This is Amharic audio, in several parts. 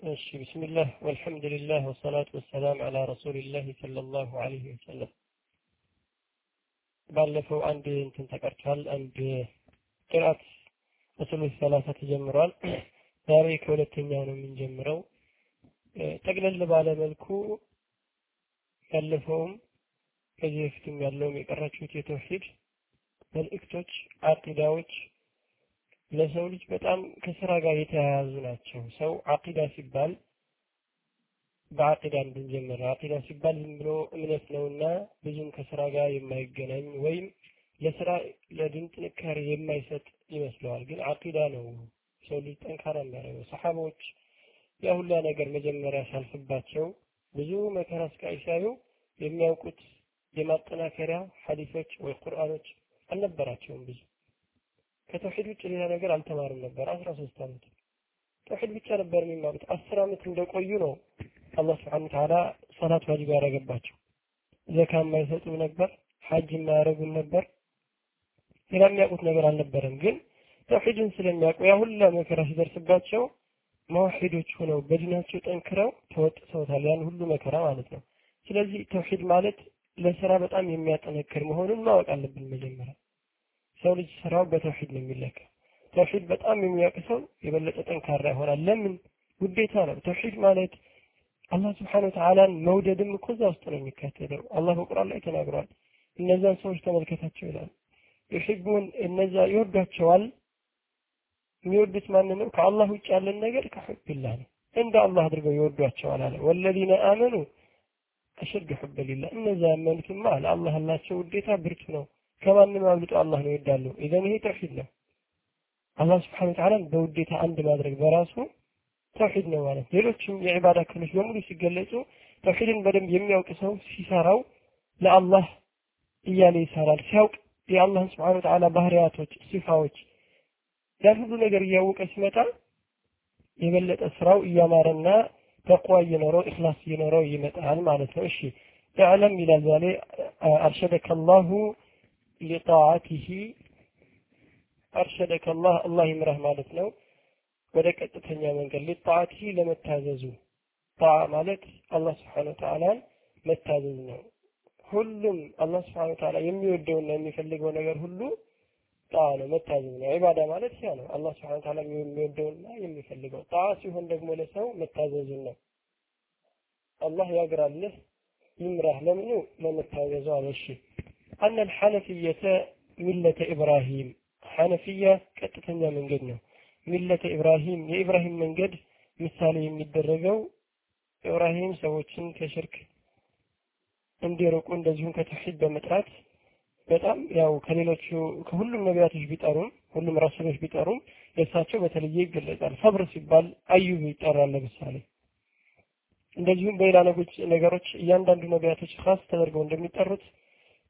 እሺ ቢስሚላህ ወልሐምዱሊላህ ወሰላቱ ወሰላም አላ ረሱሊላህ ሰለላሁ ዐለይሂ ወሰለም። ባለፈው አንድ እንትን ተቀርቷል። አንድ ቅራት ኡሱሉል ሰላሳ ተጀምሯል። ዛሬ ከሁለተኛው ነው የምንጀምረው። ጠቅለል ባለ መልኩ ያለፈውም ከዚህ በፊትም ያለውም የቀራችሁት የተውሂድ መልእክቶች፣ አቂዳዎች ለሰው ልጅ በጣም ከስራ ጋር የተያያዙ ናቸው። ሰው አቂዳ ሲባል በአቂዳ እንድንጀምር አቂዳ ሲባል ዝም ብሎ እምነት ነውና ብዙም ከስራ ጋር የማይገናኝ ወይም ለስራ ለድን ጥንካሬ የማይሰጥ ይመስለዋል። ግን አቂዳ ነው ሰው ልጅ ጠንካራ የሚያደርገው። ሰሓቦች ያ ሁላ ነገር መጀመሪያ ሲያልፍባቸው ብዙ መከራ ስቃይ ሲያዩ የሚያውቁት የማጠናከሪያ ሐዲሶች ወይ ቁርአኖች አልነበራቸውም ብዙ ከተውሂድ ውጭ ሌላ ነገር አልተማሩም ነበር። አስራ ሶስት ዓመት ተውሂድ ብቻ ነበር የሚማሩት። አስር ዓመት እንደቆዩ ነው አላህ ስብሐነ ወተዓላ ሰላት ዋጅብ ያደረገባቸው። ዘካ የማይሰጡ ነበር፣ ሐጅ የማያደርጉም ነበር። ሌላ የሚያውቁት ነገር አልነበረም። ግን ተውሂድን ስለሚያውቁ ያ ሁላ መከራ ሲደርስባቸው መዋሂዶች ሆነው በዲናቸው ጠንክረው ተወጥተውታል። ያን ሁሉ መከራ ማለት ነው። ስለዚህ ተውሂድ ማለት ለስራ በጣም የሚያጠነክር መሆኑን ማወቅ አለብን መጀመሪያ። ሰው ልጅ ስራው በተውሂድ ነው የሚለካ። ተውሂድ በጣም የሚያውቅ ሰው የበለጠ ጠንካራ ይሆናል። ለምን? ውዴታ ነው። ተውሂድ ማለት አላህ ስብሐነሁ ወተዓላን መውደድም እኮ እዛ ውስጥ ነው የሚካተለው። አላህ በቁርአን ላይ ተናግሯል። እነዛን ሰዎች ተመልከታቸው ይላል። ዩሒቡን እነዛ ይወዷቸዋል። የሚወዱት ማን ነው? ከአላህ ውጭ ያለን ነገር ከሑብላህ ነው። እንደ አላህ አድርገው ይወዷቸዋል አለ። ወለዚነ አመኑ አሸድ ሑበ ሊላህ እነዛ ያመኑትማ ለአላህ ያላቸው ውዴታ ብርቱ ነው። ከማንም አብልጦ አላህ ነው ይወዳሉ። ኢዘን ይሄ ተውሂድ ነው። አላህ ስብሐነሁ ወተዓላን በውዴታ አንድ ማድረግ በራሱ ተውሂድ ነው ማለት። ሌሎችም የዒባዳ ክፍሎች በሙሉ ሲገለጹ ተውሂድን በደንብ የሚያውቅ ሰው ሲሰራው ለአላህ እያለ ይሰራል። ሲያውቅ የአላህን ስብሐነሁ ወተዓላ ባህሪያቶች፣ ሲፋዎች ያን ሁሉ ነገር እያወቀ ሲመጣ የበለጠ ስራው እያማረና ተቅዋ እየኖረው ኢኽላስ እየኖረው ይመጣል ማለት ነው። እሺ እዕለም ይላል ዛሬ አርሸደከ አላሁ ሊጣዓቲሂ አርሸደከ አላህ አላህ ይምረህ ማለት ነው። ወደ ቀጥተኛ መንገድ ሊጣዓቲሂ ለመታዘዙ ጣዓ ማለት አላህ ስብሐነሁ ወተዓላን መታዘዝ ነው። ሁሉም አላህ ስብሐነሁ ወተዓላ የሚወደውና የሚፈልገው ነገር ሁሉ ጣዓ ነው፣ መታዘዝ ነው። ዒባዳ ማለት ያ ነው። አላህ ስብሐነሁ ወተዓላ የሚወደውና የሚፈልገው ጣዓ ሲሆን ደግሞ ለሰው መታዘዙን ነው። አላህ ያግራልህ ይምራህ ለምኑ ለመታዘዙ አለ። እሺ አነ አልሐነፊየተ ሚለተ ኢብራሂም ሐነፊያ ቀጥተኛ መንገድ ነው። ሚለተ ኢብራሂም የኢብራሂም መንገድ ምሳሌ የሚደረገው ኢብራሂም ሰዎችን ከሽርክ እንዲርቁ እንደዚሁም ከተውሂድ በመጥራት በጣም ያው ከሌሎቹ ከሁሉም ነቢያቶች ቢጠሩም ሁሉም ረሱሎች ቢጠሩም የእሳቸው በተለየ ይገለጻል። ሰብር ሲባል አዩብ ይጠራል ለምሳሌ። እንደዚሁም በሌላ ነገሮች እያንዳንዱ ነቢያቶች ካስ ተደርገው እንደሚጠሩት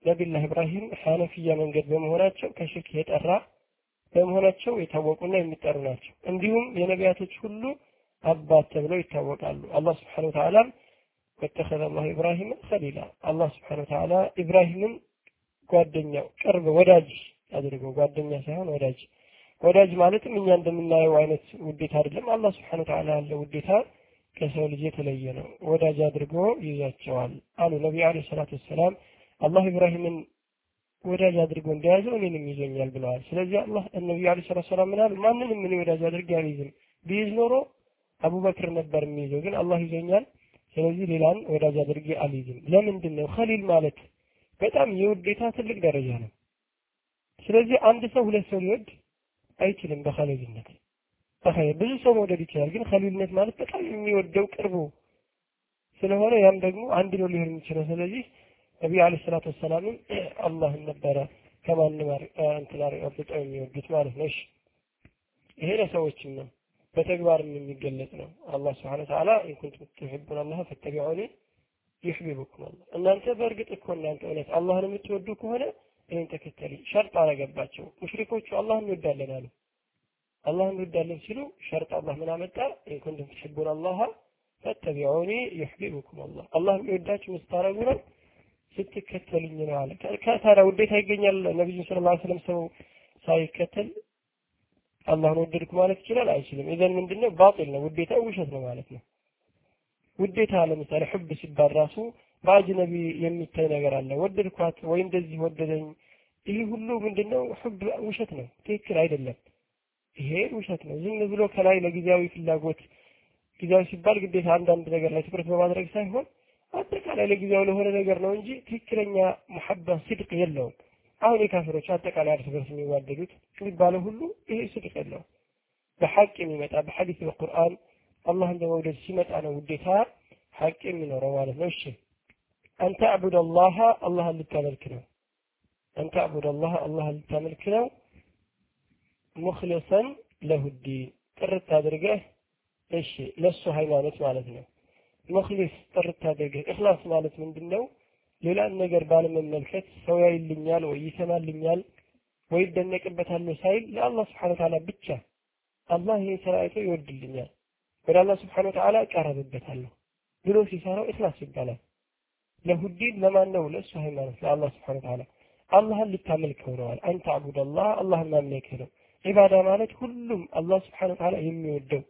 ነቢላህ ኢብራሂም ሐነፊያ መንገድ በመሆናቸው ከሽርክ የጠራ በመሆናቸው የታወቁና የሚጠሩ ናቸው። እንዲሁም የነቢያቶች ሁሉ አባት ተብለው ይታወቃሉ። አላህ ስብሐነሁ ወተዓላም ወተኸዘ አላሁ ኢብራሂም ሰሊላ አላህ ስብሐነሁ ወተዓላ ኢብራሂምን ጓደኛው ቅርብ ወዳጅ አድርገው ጓደኛ ሳይሆን ወዳጅ ወዳጅ ማለትም እኛ እንደምናየው አይነት ውዴታ አይደለም። አላህ ስብሐነሁ ወተዓላ ያለ ውዴታ ከሰው ልጅ የተለየ ነው። ወዳጅ አድርጎ ይዟቸዋል አሉ ነቢዩ ዓለይሂ ሰላቱ ወሰላም። አላህ ኢብራሂምን ወዳጅ አድርጎ እንደያዘው እኔንም ይዞኛል ብለዋል። ስለዚህ አላህ ነቢዩ ዓለይሂ ሰላቱ ወሰላም ምን አሉ? ማንንም እኔ ወዳጅ አድርጌ አልይዝም። ቢይዝ ኖሮ አቡበክር ነበር የሚይዘው፣ ግን አላህ ይዞኛል። ስለዚህ ሌላን ወዳጅ አድርጌ አልይዝም። ለምንድን ነው? ኸሊል ማለት በጣም የውዴታ ትልቅ ደረጃ ነው። ስለዚህ አንድ ሰው ሁለት ሰው ሊወድ አይችልም በኸሊልነት። በኸይር ብዙ ሰው መውደድ ይችላል፣ ግን ኸሊልነት ማለት በጣም የሚወደው ቅርቡ ስለሆነ ያም ደግሞ አንድ ነው ሊሆን የሚችለው። ስለዚህ ነቢዩ ዓለይሂ ሰላቱ ወሰላምም አላህን ነበረ ከማንም እንትን አብልጠው የሚወዱት ማለት ነው። ይሄ ለሰዎችም ነው፣ በተግባርም የሚገለጽ ነው። አላህ سبحانه وتعالى إن كنتم تحبون الله فاتبعوني يحببكم الله። እናንተ በእርግጥ እኮ እናንተ እውነት አላህን የምትወዱ ከሆነ ይህን ተከተሉ። شرط አረገባቸው። ሙሽሪኮቹ አላህን እንወዳለን አሉ። አላህን እንወዳለን ሲሉ شرط አላህ ምን አመጣ? إن كنتم تحبون الله فاتبعوني يحببكم الله። አላህ የሚወዳችሁ ምስታረጉ ነው ስትከተሉኝ ነው አለ። ከታዲያ ውዴታ ይገኛል ነቢዩ ሰለላሁ ዐለይሂ ወሰለም ሰው ሳይከተል አላህን ወደድኩ ማለት ይችላል አይችልም። ኢዘን ምንድነው ባጢል ነው፣ ውዴታ ውሸት ነው ማለት ነው። ውዴታ ለምሳሌ ሕብ ሲባል ራሱ በአጅነቢ የሚታይ ነገር አለ። ወደድኳት ወይ እንደዚህ ወደደኝ። ይህ ሁሉ ምንድነው? ሕብ ውሸት ነው፣ ትክክል አይደለም። ይሄ ውሸት ነው። ዝም ብሎ ከላይ ለጊዜያዊ ፍላጎት ጊዜያዊ ሲባል ግዴታ አንዳንድ ነገር ላይ ትኩረት በማድረግ ሳይሆን አጠቃላይ ለጊዜያዊ ለሆነ ነገር ነው እንጂ ትክክለኛ ሙሐባ ሲድቅ የለውም። አሁን የካፊሮች አጠቃላይ እርስ በርስ የሚዋደዱት የሚባለው ሁሉ ይሄ ስድቅ የለውም። በሐቅ የሚመጣ በሐዲስ በቁርአን አላህን በመውደድ ሲመጣ ነው ውዴታ ሐቅ የሚኖረው ማለት ነው። እሺ አንተ አቡድ አላህ አላህን ልታመልክ ነው። አንተ አቡድ አላህ አላህን ልታመልክ ነው። ሙኽሊሰን ለሁዲን ጥርት አድርገህ እሺ ለሱ ሃይማኖት ማለት ነው። ሙኽሊስ ጥርት አድርገህ እኽላስ ማለት ምንድን ነው? ሌላን ነገር ባለመመልከት ሰው ያይልኛል ወይ ይሰማልኛል ወይ ይደነቅበታል ሳይል ለአላህ ስብሐነ ወተዓላ ብቻ አላህ ይህን ስራ አይቶ ይወድልኛል ወደ አላህ ስብሐነ ወተዓላ እቀረብበታለሁ ብሎ ሲሰራው ኢኽላስ ይባላል። ለሁዲን ለማን ነው? ለእሱ ሃይማኖት ለአላህ ስብሐነ ወተዓላ አላህን ልታመልከው ነዋል። አንተ አቡድ አላህ አላህን ማምለክህ ነው። ዒባዳ ማለት ሁሉም አላህ ስብሐነ ወተዓላ የሚወደው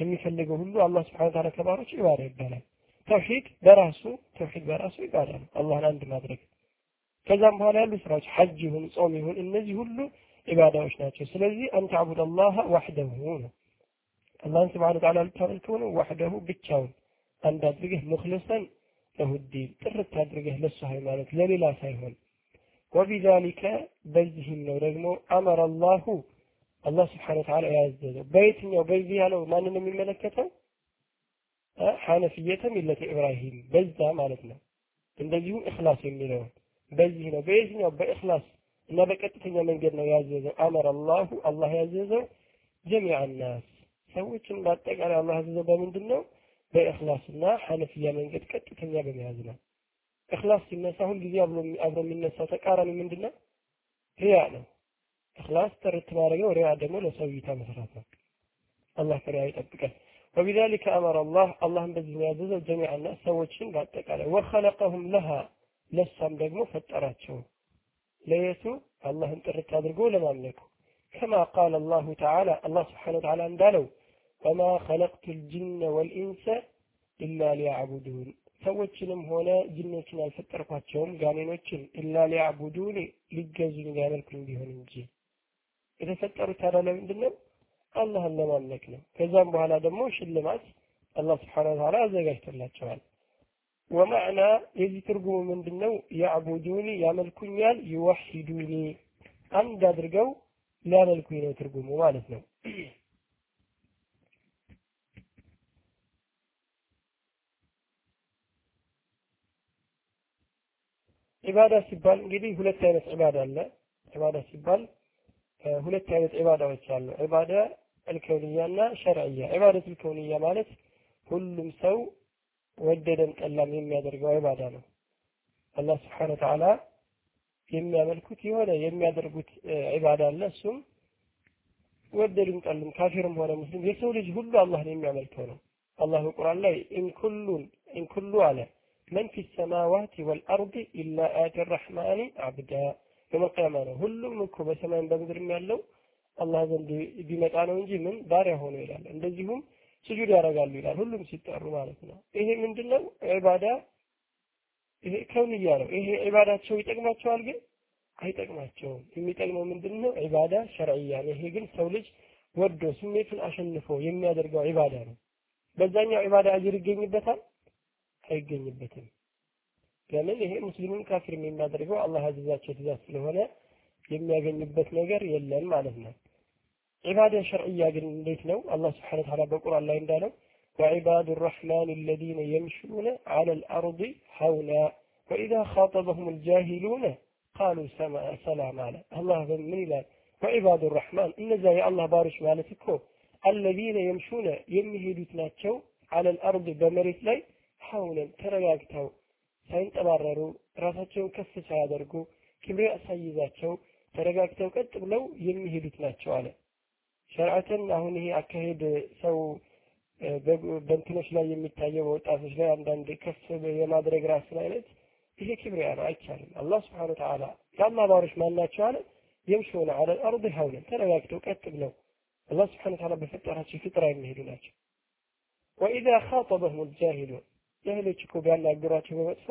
የሚፈልገው ሁሉ አላህ ስብሐነ ወተዓላ ከባሮች ዒባዳ ይባላል። ተውሂድ በራሱ ተውሂድ በራሱ ኢባዳ ነው፣ አላህን አንድ ማድረግ። ከዛም በኋላ ያሉ ስራዎች ሐጅ ይሁን ጾም ይሁን እነዚህ ሁሉ ኢባዳዎች ናቸው። ስለዚህ አንተ አቡድ አላህ ዋሕደሁ ነው። አላህን ስብሐነ ወተዓላ ልታመልከው ነው፣ ዋሕደሁ ብቻውን አንድ አድርገህ ሙኽልሰን ለሁዲን ጥርት አድርገህ ለሱ ሃይማኖት ለሌላ ሳይሆን ወቢዛሊከ በዚህም ነው ደግሞ አመረ አላሁ አላህ ስብሐነ ወተዓላ ያዘዘው በየትኛው በዚህ ያለው ማንን የሚመለከተው ሐነፍየተ ሚለተ ኢብራሂም በዛ ማለት ነው። እንደዚሁም እኽላስ የሚለውን በዚህ ነው። በየትኛው በእኽላስ እና በቀጥተኛ መንገድ ነው ያዘዘው። አመረ አላሁ አላህ ያዘዘው ጀሚዐ ናስ ሰዎችን በአጠቃላይ አላህ ያዘዘው በምንድን ነው? በእኽላስና ሐነፍያ መንገድ ቀጥተኛ በመያዝ ነው። እኽላስ ሲነሳ ሁልጊዜ አብሮ የሚነሳው ተቃራኒ ምንድን ነው? ሪያ ነው። እኽላስ ጥርት ማድረግ ነው። ሪያ ደግሞ ለሰው እይታ መስራት ነው። አላህ ከሪያ ይጠብቀን። وبذلك أمر الله الله بذي يعزز جميع الناس سوتشين بأتقال وخلقهم لها لسام دقمو فتراتشو ليسو الله انترت أدرقو لما ملكو كما قال الله تعالى الله سبحانه وتعالى اندالو وما خلقت الجن والإنس إلا ليعبدون ሰዎችንም ሆነ ጅኖችን አልፈጠርኳቸውም ጋኔኖችን ኢላ ሊያዕቡዱኒ ሊገዙኝ ሊያመልኩኝ ቢሆን እንጂ የተፈጠሩት ታዲያ ለምንድን ነው አላህን ለማምለክ ነው። ከዛም በኋላ ደግሞ ሽልማት አላህ ስብሐነሁ ወተዓላ አዘጋጅቶላቸዋል። ወማዕና የዚህ ትርጉሙ ምንድን ነው? ያዕቡዱኒ ያመልኩኛል፣ ይወሒዱኒ አንድ አድርገው ሊያመልኩኝ ነው ትርጉሙ ማለት ነው። ዒባዳ ሲባል እንግዲህ ሁለት አይነት ዒባዳ አለ። ዒባዳ ሲባል ሁለት አይነት ዒባዳዎች አሉ። ዒባዳ አልከውንያና ሸርዕያ። ዒባደት አልከውንያ ማለት ሁሉም ሰው ወደደም ጠላም የሚያደርገው ዒባዳ ነው። አላህ ስብሐነ ወተዓላ የሚያመልኩት የሆነ የሚያደርጉት ዒባዳ አለ። እሱም ወደዱም ጠሉም ካፊርም ሆነ ሙስሊም የሰው ልጅ ሁሉ አላህን የሚያመልከው ነው። አላህ በቁርአን ላይ إن كل إن كل من في السماوات والأرض إلا آتي الرحمن عبدا يوم القيامة ነው። ሁሉም እኮ በሰማይም በምድርም ያለው አላህ ዘንድ ቢመጣ ነው እንጂ ምን ባሪያ ሆኖ ይላል። እንደዚሁም سجود ያደርጋሉ ይላል። ሁሉም ሲጠሩ ማለት ነው። ይሄ ምንድነው? عبادة ይሄ كونية ነው። ይሄ ዒባዳቸው ይጠቅማቸዋል ግን አይጠቅማቸውም። የሚጠቅመው ምንድነው? عبادة شرعية ነው። ይሄ ግን ሰው ልጅ ወዶ ስሜቱን አሸንፎ የሚያደርገው ዒባዳ ነው። በዛኛው ዒባዳ አጅር ይገኝበታል? አይገኝበትም። ለምን? ይሄ ሙስሊሙን ካፊርም የሚያደርገው አላህ ያዘዛቸው ትእዛዝ ስለሆነ የሚያገኝበት ነገር የለም ማለት ነው። ዒባዳ ሸርዕያ ግን እንዴት ነው? አላህ ስብሐነ ወተዓላ በቁርአን ላይ እንዳለው وعباد الرحمن الذين يمشون على الأرض هونا وإذا خاطبهم الجاهلون قالوا سلام على الله من إلى وعباد الرحمن إن زي الله بارش مالتكو الذين يمشون يمهدوت ناتشو على الأرض بمريت لي حولا ترياكتو ሳይንጠባረሩ ራሳቸውን ከፍ ሳያደርጉ ክብሬ አሳይዛቸው ተረጋግተው ቀጥ ብለው የሚሄዱት ናቸው አለ። ሸርዓትን አሁን ይሄ አካሄድ ሰው በእንትኖች ላይ የሚታየው በወጣቶች ላይ አንዳንድ ከፍ የማድረግ ራስን አይነት ይሄ ክብሪያ ነው፣ አይቻልም። አላህ ስብሐነ ወተዓላ የአላህ ባሮች ማን ናቸው አለ? የምሽውን አለ አርድ ሀውለን ተረጋግተው ቀጥ ብለው አላህ ስብሓነ ወተዓላ በፈጠራቸው ፍጥራ የሚሄዱ ናቸው። ወኢዛ ኻጠበሁም ልጃሂሉን ጃሂሎች እኮ ቢያናግሯቸው በመጥፎ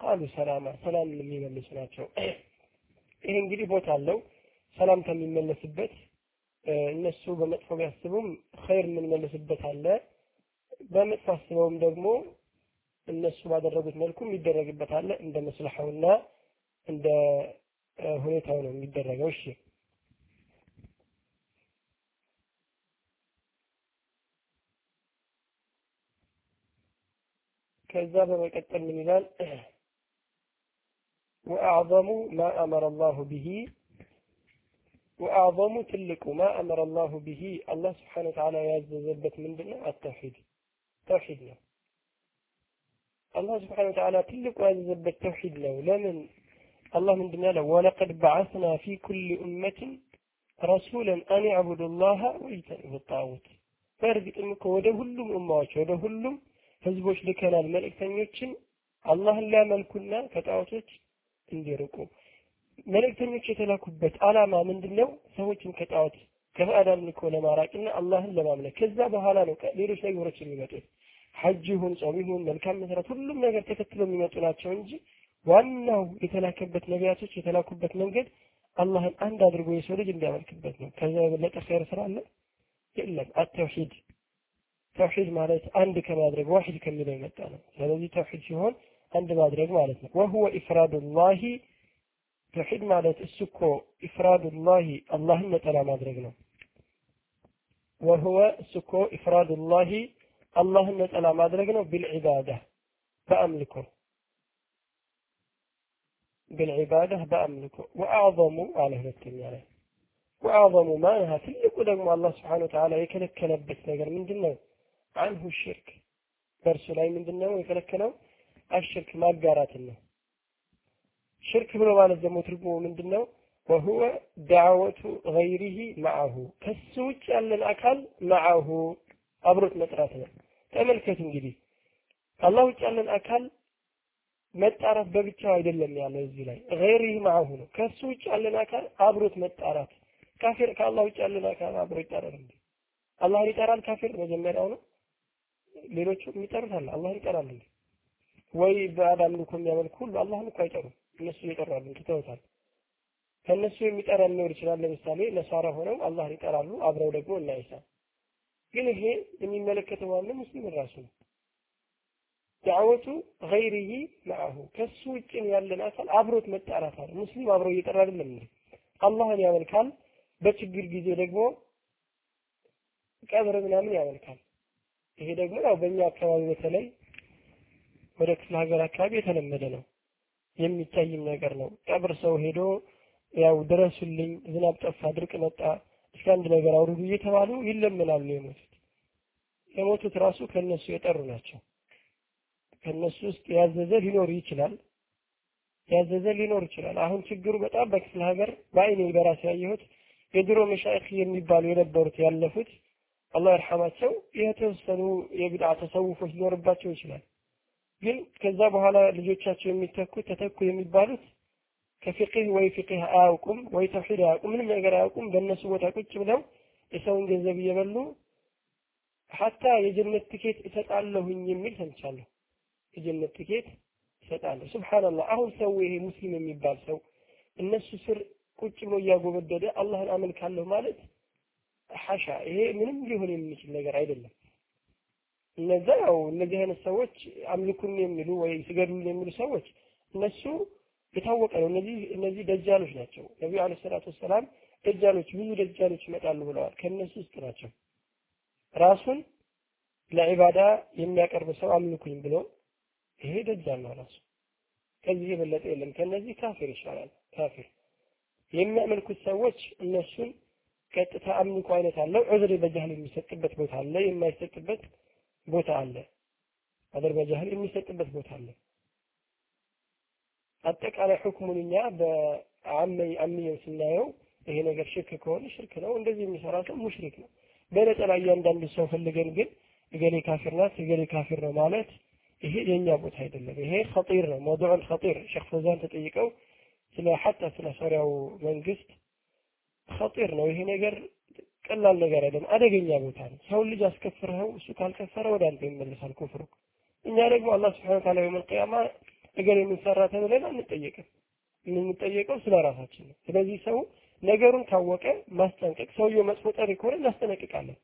ቃሉ ሰላማ ሰላም የሚመልሱ ናቸው። ይሄ እንግዲህ ቦታ አለው ሰላምታ የሚመለስበት እነሱ በመጥፎ ቢያስቡም ኸይር የምንመልስበት አለ። በመጥፎ አስበውም ደግሞ እነሱ ባደረጉት መልኩ የሚደረግበት አለ። እንደ መስለሐውና እንደ ሁኔታው ነው የሚደረገው። እሺ ከዛ በመቀጠል ምን ይላል? ወአዕظሙ ማ አመረ አላሁ ቢሂ ወአዕظሙ ትልቁ ማ አመረ አላሁ ቢሂ አላህ ስብሓነ ወተዓላ ያዘዘበት ምንድን ነው? አተውሒድ ተውሒድ ነው። አላህ ስብሓነ ወተዓላ ትልቁ ያዘዘበት ተውሒድ ነው። ለምን? አላህ ምንድን ያለው? ወለቀድ በዓስና ፊ ኩሊ ኡመትን ረሱለን አን ያዕቡዱ ላህ ወይጅተኒቡ ጣዖት። በእርግጥም እኮ ወደ ሁሉም ኡማዎች ወደ ሁሉም ህዝቦች ልከናል መልእክተኞችን አላህን ሊያመልኩና ከጣዖቶች እንዲርቁ። መልእክተኞች የተላኩበት ዓላማ ምንድን ነው? ሰዎችን ከጣዖት ከባዕድ አምልኮ ለማራቅና አላህን ለማምለክ። ከዛ በኋላ ነው ሌሎች ነገሮች የሚመጡት። ሐጅ ይሁን ጾም ይሁን መልካም መስራት ሁሉም ነገር ተከትሎ የሚመጡ ናቸው እንጂ ዋናው የተላከበት ነቢያቶች የተላኩበት መንገድ አላህን አንድ አድርጎ የሰው ልጅ እንዲያመልክበት ነው። ከዛ የበለጠ ኸይር ስራ አለ የለም። አተውሂድ ተውሂድ ማለት አንድ ከማድረግ ዋሂድ ከሚለው የመጣ ነው። ስለዚህ ተውሂድ ሲሆን አንድ ማድረግ ማለት ነው። ወሁወ ኢፍራዱላሂ ተውሂድ ማለት እሱ እኮ ኢፍራዱላሂ አላህን ነጠላ ማድረግ ነው። ወሁወ እሱ እኮ ኢፍራዱላሂ አላህን ነጠላ ማድረግ ነው። ቢልዒባዳ በአምልኮ ቢልዒባዳ በአምልኮ ወአዕظሙ አለ ሁለተኛ ላይ ወአዕظሙ ማንሃ ትልቁ ደግሞ አላህ ስብሓነ ወተዓላ የከለከለበት ነገር ምንድን ነው? አንሁ ሽርክ በእርሱ ላይ ምንድን ነው የከለከለው? አሽርክ ማጋራትን ነው። ሽርክ ብሎ ማለት ደግሞ ትርጉሙ ምንድን ነው? ወሁወ ዳዕወቱ ገይሪሂ መዓሁ ከሱ ውጭ ያለን አካል መዓሁ አብሮት መጥራት ነው። ተመልከቱ እንግዲህ ከአላህ ውጭ ያለን አካል መጣራት በብቻው አይደለም ያለው እዚህ ላይ ገይሪሂ መዓሁ ነው። ከሱ ውጭ ያለን አካል አብሮት መጣራት ካፊር ከአላህ ውጭ ያለን አካል አብሮ ይጠራል እንዴ? አላህን ይጠራል ካፊር መጀመሪያው ነው። ሌሎቹ የሚጠሩት አለ አላህን ይጠራል እንዴ? ወይ ባዕድ አምልኮ የሚያመልኩ ሁሉ አላህን እኮ አይጠሩም። እነሱ ይጠራሉ፣ ትተውታል። ከእነሱ የሚጠራ ሊኖር ይችላል። ለምሳሌ ነሳራ ሆነው አላህን ይጠራሉ፣ አብረው ደግሞ እና ኢሳ። ግን ይሄ የሚመለከተው ዋናው ሙስሊም ራሱ ነው። ዳዕወቱ ገይሪሂ መዓሁ ከሱ ውጭ ያለን አካል አብሮት መጣራት አለ። ሙስሊም አብረው እየጠራ አይደለም? አላህን ያመልካል። በችግር ጊዜ ደግሞ ቀብር ምናምን ያመልካል። ይሄ ደግሞ ያው በእኛ አካባቢ በተለይ ወደ ክፍለ ሀገር አካባቢ የተለመደ ነው፣ የሚታይም ነገር ነው። ቀብር ሰው ሄዶ ያው ድረሱልኝ፣ ዝናብ ጠፋ፣ ድርቅ መጣ፣ እስከ አንድ ነገር አውርዱ እየተባሉ ይለመናሉ የሞቱት። የሞቱት ራሱ ከነሱ የጠሩ ናቸው። ከነሱ ውስጥ ያዘዘ ሊኖር ይችላል ያዘዘ ሊኖር ይችላል። አሁን ችግሩ በጣም በክፍለ ሀገር በአይኔ በራሴ ያየሁት የድሮ መሻይኽ የሚባሉ የነበሩት ያለፉት አላህ ይርሐማቸው የተወሰኑ የቢድዓ ተሰውፎች ሊኖርባቸው ይችላል። ግን ከዛ በኋላ ልጆቻቸው የሚተኩ ተተኩ የሚባሉት ከፊቅህ ወይ ፊቅህ አያውቁም ወይ ተውሂድ አያውቁም፣ ምንም ነገር አያውቁም። በእነሱ ቦታ ቁጭ ብለው የሰውን ገንዘብ እየበሉ ሀታ የጀነት ትኬት እሰጣለሁኝ የሚል ሰምቻለሁ። የጀነት ትኬት እሰጣለሁ። ሱብሃንአላህ። አሁን ሰው ይሄ ሙስሊም የሚባል ሰው እነሱ ስር ቁጭ ብሎ እያጎበደደ አላህን አመልካለሁ ማለት ሐሻ፣ ይሄ ምንም ሊሆን የሚችል ነገር አይደለም። እነዛ ያው እነዚህ አይነት ሰዎች አምልኩን የሚሉ ወይ ስገዱን የሚሉ ሰዎች እነሱ የታወቀ ነው። እነዚህ እነዚህ ደጃሎች ናቸው። ነቢዩ አለይሂ ሰላቱ ወሰላም ደጃሎች ብዙ ደጃሎች ይመጣሉ ብለዋል። ከእነሱ ውስጥ ናቸው። ራሱን ለዒባዳ የሚያቀርብ ሰው አምልኩኝ ብሎ ይሄ ደጃል ነው ራሱ። ከዚህ የበለጠ የለም። ከነዚህ ካፊር ይሻላል። ካፊር የሚያመልኩት ሰዎች እነሱን ቀጥታ አምልኮ አይነት አለው። ዑዝር በጃህል የሚሰጥበት ቦታ አለ፣ የማይሰጥበት ቦታ አለ። ዑዝር በጃህል የሚሰጥበት ቦታ አለ። አጠቃላይ ሁክሙን እኛ በአመይ አምየው ስናየው ይሄ ነገር ሽርክ ከሆነ ሽርክ ነው። እንደዚህ የሚሰራ ሰው ሙሽሪክ ነው። በነጠላ እያንዳንዱ ሰው ፈልገን ግን እገሌ ካፊር ናት እገሌ ካፊር ነው ማለት ይሄ የኛ ቦታ አይደለም። ይሄ ኸጢር ነው። መውዱዑን ኸጢር ሼክ ፈውዛን ተጠይቀው ስለ ሐታ ስለ ሶሪያው መንግስት ኸጢር ነው ይሄ ነገር ቀላል ነገር አይደለም፣ አደገኛ ቦታ ነው። ሰውን ልጅ አስከፍረኸው እሱ ካልከፈረ ወደ አንተ ይመለሳል ኩፍሩ። እኛ ደግሞ አላህ ስብሐነሁ ወተዓላ የውመል ቂያማ እገሌ የምንሰራ ተብለን አንጠየቅም። የምንጠየቀው ስለ ራሳችን ነው። ስለዚህ ሰው ነገሩን ካወቀ ማስጠንቀቅ፣ ሰውየው መጥፎ ጠሪ ከሆነ እናስጠነቅቃለን።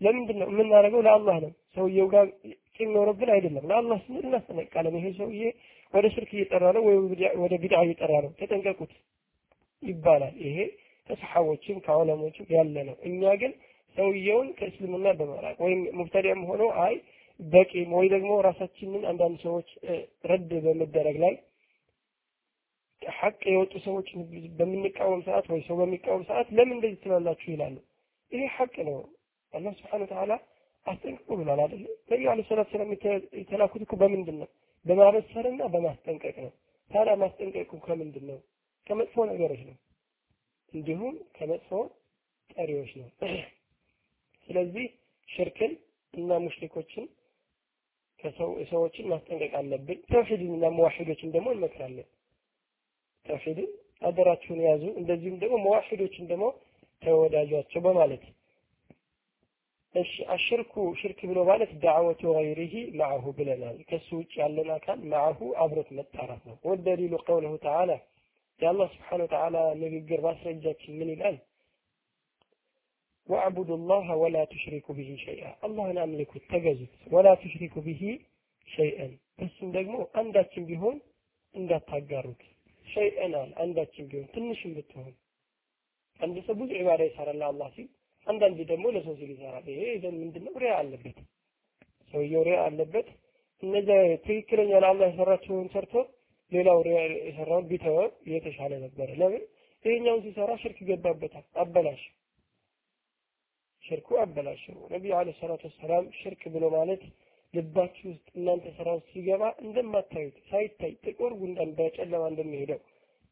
ለምንድን ነው የምናደርገው? ለአላህ ነው። ሰውየው ጋር ቂም ኖሮብን አይደለም፣ ለአላህ ስንል እናስጠነቅቃለን። ይሄ ሰውዬ ወደ ሽርክ እየጠራ ነው ወይ ወደ ቢድዓ እየጠራ ነው፣ ተጠንቀቁት ይባላል። ይሄ ከሰሓቦችም ከዑለሞችም ያለ ነው። እኛ ግን ሰውየውን ከእስልምና በመራቅ ወይም ሙብተዲዕም ሆኖ አይ በቂም ወይ ደግሞ ራሳችንን አንዳንድ ሰዎች ረድ በመደረግ ላይ ሐቅ የወጡ ሰዎች በምንቃወም ሰዓት ወይ ሰው በሚቃወም ሰዓት ለምን እንደዚህ ትላላችሁ ይላሉ። ይሄ ሐቅ ነው። አላህ ስብሐነ ወተዓላ አስጠንቅቁ ብሏል አይደለ? ነቢዩ ዓለይሂ ሰላቱ ሰላም የተላኩት እኮ በምንድን ነው? በማበሰርና በማስጠንቀቅ ነው። ታዲያ ማስጠንቀቁ ከምንድን ነው? ከመጥፎ ነገሮች ነው። እንዲሁም ከመጥፎ ጠሪዎች ነው። ስለዚህ ሽርክን እና ሙሽሪኮችን ሰዎችን ማስጠንቀቅ አለብን። ተውሂድን እና መዋሂዶችን ደግሞ እንመክራለን። ተውሂድን አደራችሁን ያዙ፣ እንደዚሁም ደግሞ መዋሂዶችን ደግሞ ተወዳጇቸው በማለት እሺ አሽርኩ ሽርክ ብሎ ማለት ዳዕወቱ ገይሪሂ ማዕሁ ብለናል። ከሱ ውጭ ያለን አካል ማዕሁ አብሮት መጣራት ነው። ወደሊሉ ቀውለሁ ተዓላ የአላህ ስብሓነ ወተዓላ ንግግር ማስረጃችን ምን ይላል? ወአቡዱ ላህ ወላ ቱሽሪኩ ብሂ ሸይአ አላህን አምልኩት ተገዙት፣ ወላ ቱሽሪኩ ብሂ ሸይአን እሱም ደግሞ አንዳችን ቢሆን እንዳታጋሩት። ሸይአን አለ አንዳችን ቢሆን ትንሽም ብትሆን አንድ ሰው ብዙ ዒባዳ ይሰራል ለአላህ ሲል አንዳንድ ደግሞ ለሰው ሲል ይሰራል። ይሄ ዘን ምንድነው? ሪያ አለበት። ሰውየው ሪያ አለበት። እነዚያ ትክክለኛ ለአላህ የሰራቸውን ሰርቶ ሌላው የሰራውን ቢተወው የተሻለ ነበረ። ለምን? ይሄኛውን ሲሰራ ሽርክ ገባበታል፣ አበላሽ ሽርኩ አበላሸው። ነቢዩ ዓለይሂ ሰላቱ ወሰላም ሽርክ ብሎ ማለት ልባችሁ ውስጥ እናንተ ስራ ውስጥ ሲገባ እንደማታዩት ሳይታይ ጥቁር ጉንዳን በጨለማ እንደሚሄደው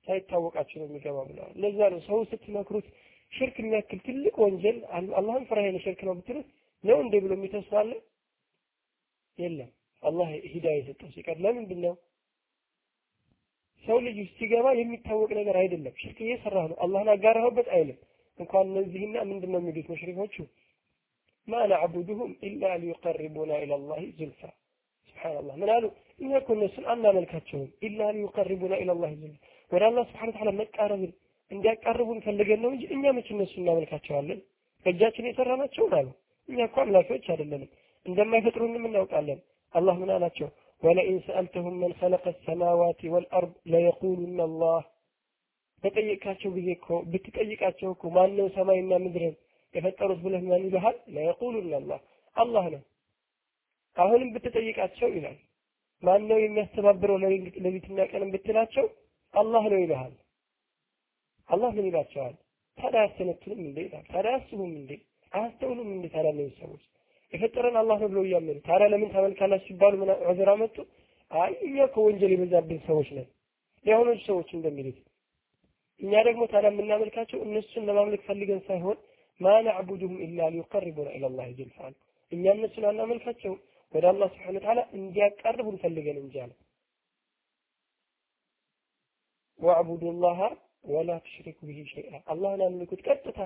ሳይታወቃችሁ ነው የሚገባ ብለዋል። ለዛ ነው ሰው ስትመክሩት ሽርክ የሚያክል ትልቅ ወንጀል አላህን ፍራ ይሄን ሽርክ ነው ብትሉት ነው እንዴ ብሎ የሚተስፋ አለ? የለም። አላህ ሂዳያ የሰጠው ሲቀር ለምንድን ነው ሰው ልጅ ሲገባ የሚታወቅ ነገር አይደለም። ሽርክ እየሰራህ ነው። አላህን አጋራህበት አይልም። እንኳን እነዚህና ምንድን ነው የሚሉት ሙሽሪኮቹ? ማ ነዕቡዱሁም ኢላ ሊዩቀርቡና ኢለላሂ ዙልፋ ስብሓንላህ ምን አሉ? እኛ እኮ እነሱን አናመልካቸውም። ኢላ ሊዩቀርቡና ኢለላሂ ዙልፋ። ወደ አላህ ስብሓን ተዓላ መቃረብን እንዲያቃርቡን ፈልገን ነው እንጂ እኛ መች እነሱ እናመልካቸዋለን? በእጃችን የሰራናቸውን አሉ። እኛ እኮ አምላኪዎች አይደለንም። እንደማይፈጥሩንም እናውቃለን። አላህ ምን አላቸው ወለኢን ሰአልተሁም መን ኸለቀ ሰማዋት ወልአርድ ለየቁሉነ አላህ በጠየቃቸው ጊዜ እኮ ብትጠይቃቸው እኮ ማነው ሰማይና ምድርን የፈጠሩት ብለህ ማን ይልሃል? ለየቁሉን አላህ አላህ ነው። አሁንም ብትጠይቃቸው ይላል ማን ነው የሚያስተባብረው ሌሊትና ቀንም ብትላቸው አላህ ነው ይልሃል። አላህ ምን ይላቸዋል? ታዲያ አያስተነትኑም እንዴ ይላል። ታዲያ አያስቡም እንዴ? አያስተውሉም እንዴ? ታዲያ እነዚህ ሰዎች የፈጠረን አላህ ነው ብለው እያመኑ ታዲያ ለምን ታመልካላችሁ ሲባሉ ምን ዑዝር አመጡ? አይ እኛ እኮ ወንጀል የበዛብን ሰዎች ነን የአሁኖቹ ሰዎች እንደሚሉት እኛ ደግሞ ታዲያ የምናመልካቸው እነሱን ለማምለክ ፈልገን ሳይሆን ማ ነዕቡዱሁም ኢላ ሊዩቀርቡና ኢለላሂ ዙልፋ እኛ እነሱን አናመልካቸው ወደ አላህ ስብሐነ ወተዓላ እንዲያቀርቡን ፈልገን እንጂ አለ። ወዕቡዱ ላሃ ወላ ትሽሪኩ ብሂ ሸይአ አላህን አምልኩት ቀጥታ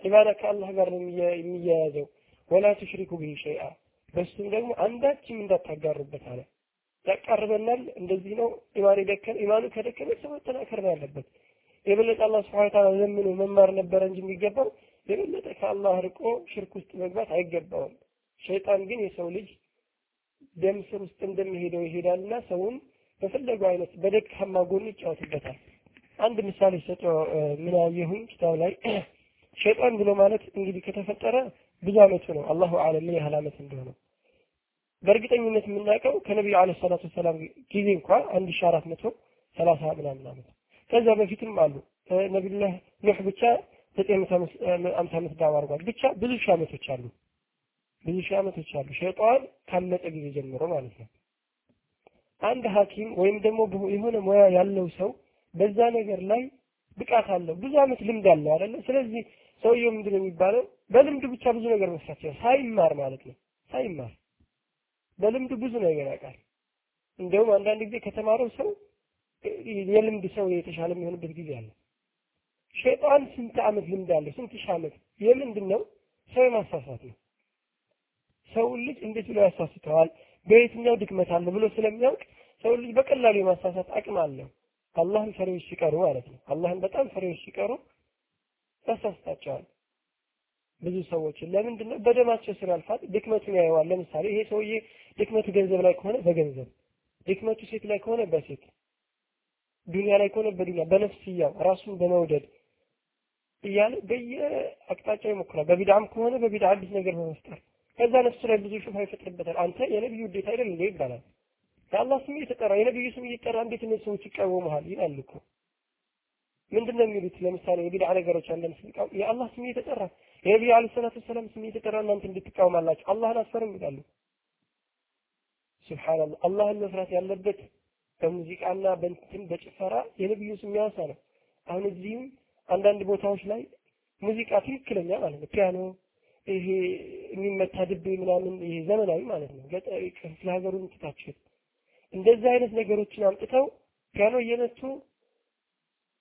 ዒባዳ ከአላህ ጋር ነው የሚያያዘው። ወላ ትሽሪኩ ብሂ ሸይአ በሱም ደግሞ አንዳችም እንዳታጋሩበት አለ። ያቃርበናል። እንደዚህ ነው ኢማኑ ደከመ። ኢማኑ ከደከመ ሰው መጠናከር ነው ያለበት። የበለጠ አላህ ስብሐነ ወተዓላ ለምኑ መማር ነበረ እንጂ የሚገባው የበለጠ ከአላህ ርቆ ሽርክ ውስጥ መግባት አይገባውም። ሸይጣን ግን የሰው ልጅ ደም ስር ውስጥ እንደሚሄደው ይሄዳልና ሰውን በፈለገው አይነት በደካማ ጎኑ ይጫወትበታል። አንድ ምሳሌ ሰጠ ምን አየሁኝ ኪታብ ላይ ሸይጣን ብሎ ማለት እንግዲህ ከተፈጠረ ብዙ አመቱ ነው። አላሁ አለም ምን ያህል አመት እንደሆነ በእርግጠኝነት የምናውቀው ከነቢዩ ዓለይሂ ሰላቱ ወሰላም ጊዜ እንኳ አንድ ሺህ አራት መቶ ሰላሳ ምናምን አመት ከዛ በፊትም አሉ ነቢዩላህ ኑህ ብቻ ዘጠኝ መቶ አምሳ አመት ዳዋ አድርጓል። ብቻ ብዙ ሺህ አመቶች አሉ። ብዙ ሺህ አመቶች አሉ። ሸይጣን ካመጠ ጊዜ ጀምሮ ማለት ነው። አንድ ሐኪም ወይም ደግሞ የሆነ ሙያ ያለው ሰው በዛ ነገር ላይ ብቃት አለው፣ ብዙ አመት ልምድ አለው አይደለ? ስለዚህ ሰውየው ምንድን ነው የሚባለው? በልምዱ ብቻ ብዙ ነገር መስራት ሳይማር ማለት ነው። ሳይማር በልምዱ ብዙ ነገር ያውቃል። እንደውም አንዳንድ ጊዜ ከተማረው ሰው የልምድ ሰው የተሻለ የሚሆንበት ጊዜ አለ። ሸይጣን ስንት ዓመት ልምድ አለው? ስንት ሺህ ዓመት የምንድን ነው? ሰው የማሳሳት ነው። ሰውን ልጅ እንዴት ብሎ ያሳስተዋል፣ በየትኛው ድክመት አለ ብሎ ስለሚያውቅ ሰው ልጅ በቀላሉ የማሳሳት አቅም አለው። አላህን ፈሪዎች ሲቀሩ ማለት ነው። አላህን በጣም ፈሪዎች ሲቀሩ ያሳስታቸዋል። ብዙ ሰዎችን ለምንድን ነው በደማቸው ስር ያልፋል። ድክመቱን ያየዋል። ለምሳሌ ይሄ ሰውዬ ድክመቱ ገንዘብ ላይ ከሆነ በገንዘብ ድክመቱ ሴት ላይ ከሆነ በሴት ዱንያ ላይ ከሆነ በዱንያ በነፍስያው ራሱን በመውደድ እያለ በየአቅጣጫው ይሞክራል። በቢድዓም ከሆነ በቢድዓ አዲስ ነገር በመፍጠር ከዛ ነፍሱ ላይ ብዙ ሹፋ ይፈጥርበታል። አንተ የነቢዩ ውዴታ አይደል እንዴ ይባላል። የአላህ ስም እየተጠራ የነቢዩ ስም እየተጠራ እንዴት እነዚህ ሰዎች ይቃወሙሃል ይላሉ እኮ። ምንድን ነው የሚሉት? ለምሳሌ የቢድዓ ነገሮች አንዳንድ ስንቃው የአላህ ስም እየተጠራ የነቢዩ አለይሂ ሰላቱ ወሰላም ስም እየተጠራ እናንተ እንድትቃወማላችሁ አላህን አስፈርም ይላሉ። ሱብሃንአላህ አላህን መፍራት ያለበት በሙዚቃና በእንትን በጭፈራ የነቢዩ ስም ያወሳ ነው። አሁን እዚህም አንዳንድ ቦታዎች ላይ ሙዚቃ ትክክለኛ ማለት ነው ፒያኖ ይሄ የሚመታ ድቤ ምናምን ይሄ ዘመናዊ ማለት ነው። ገጠር ክፍለ ሀገሩን ትታችሁት እንደዚህ አይነት ነገሮችን አምጥተው ፒያኖ እየመቱ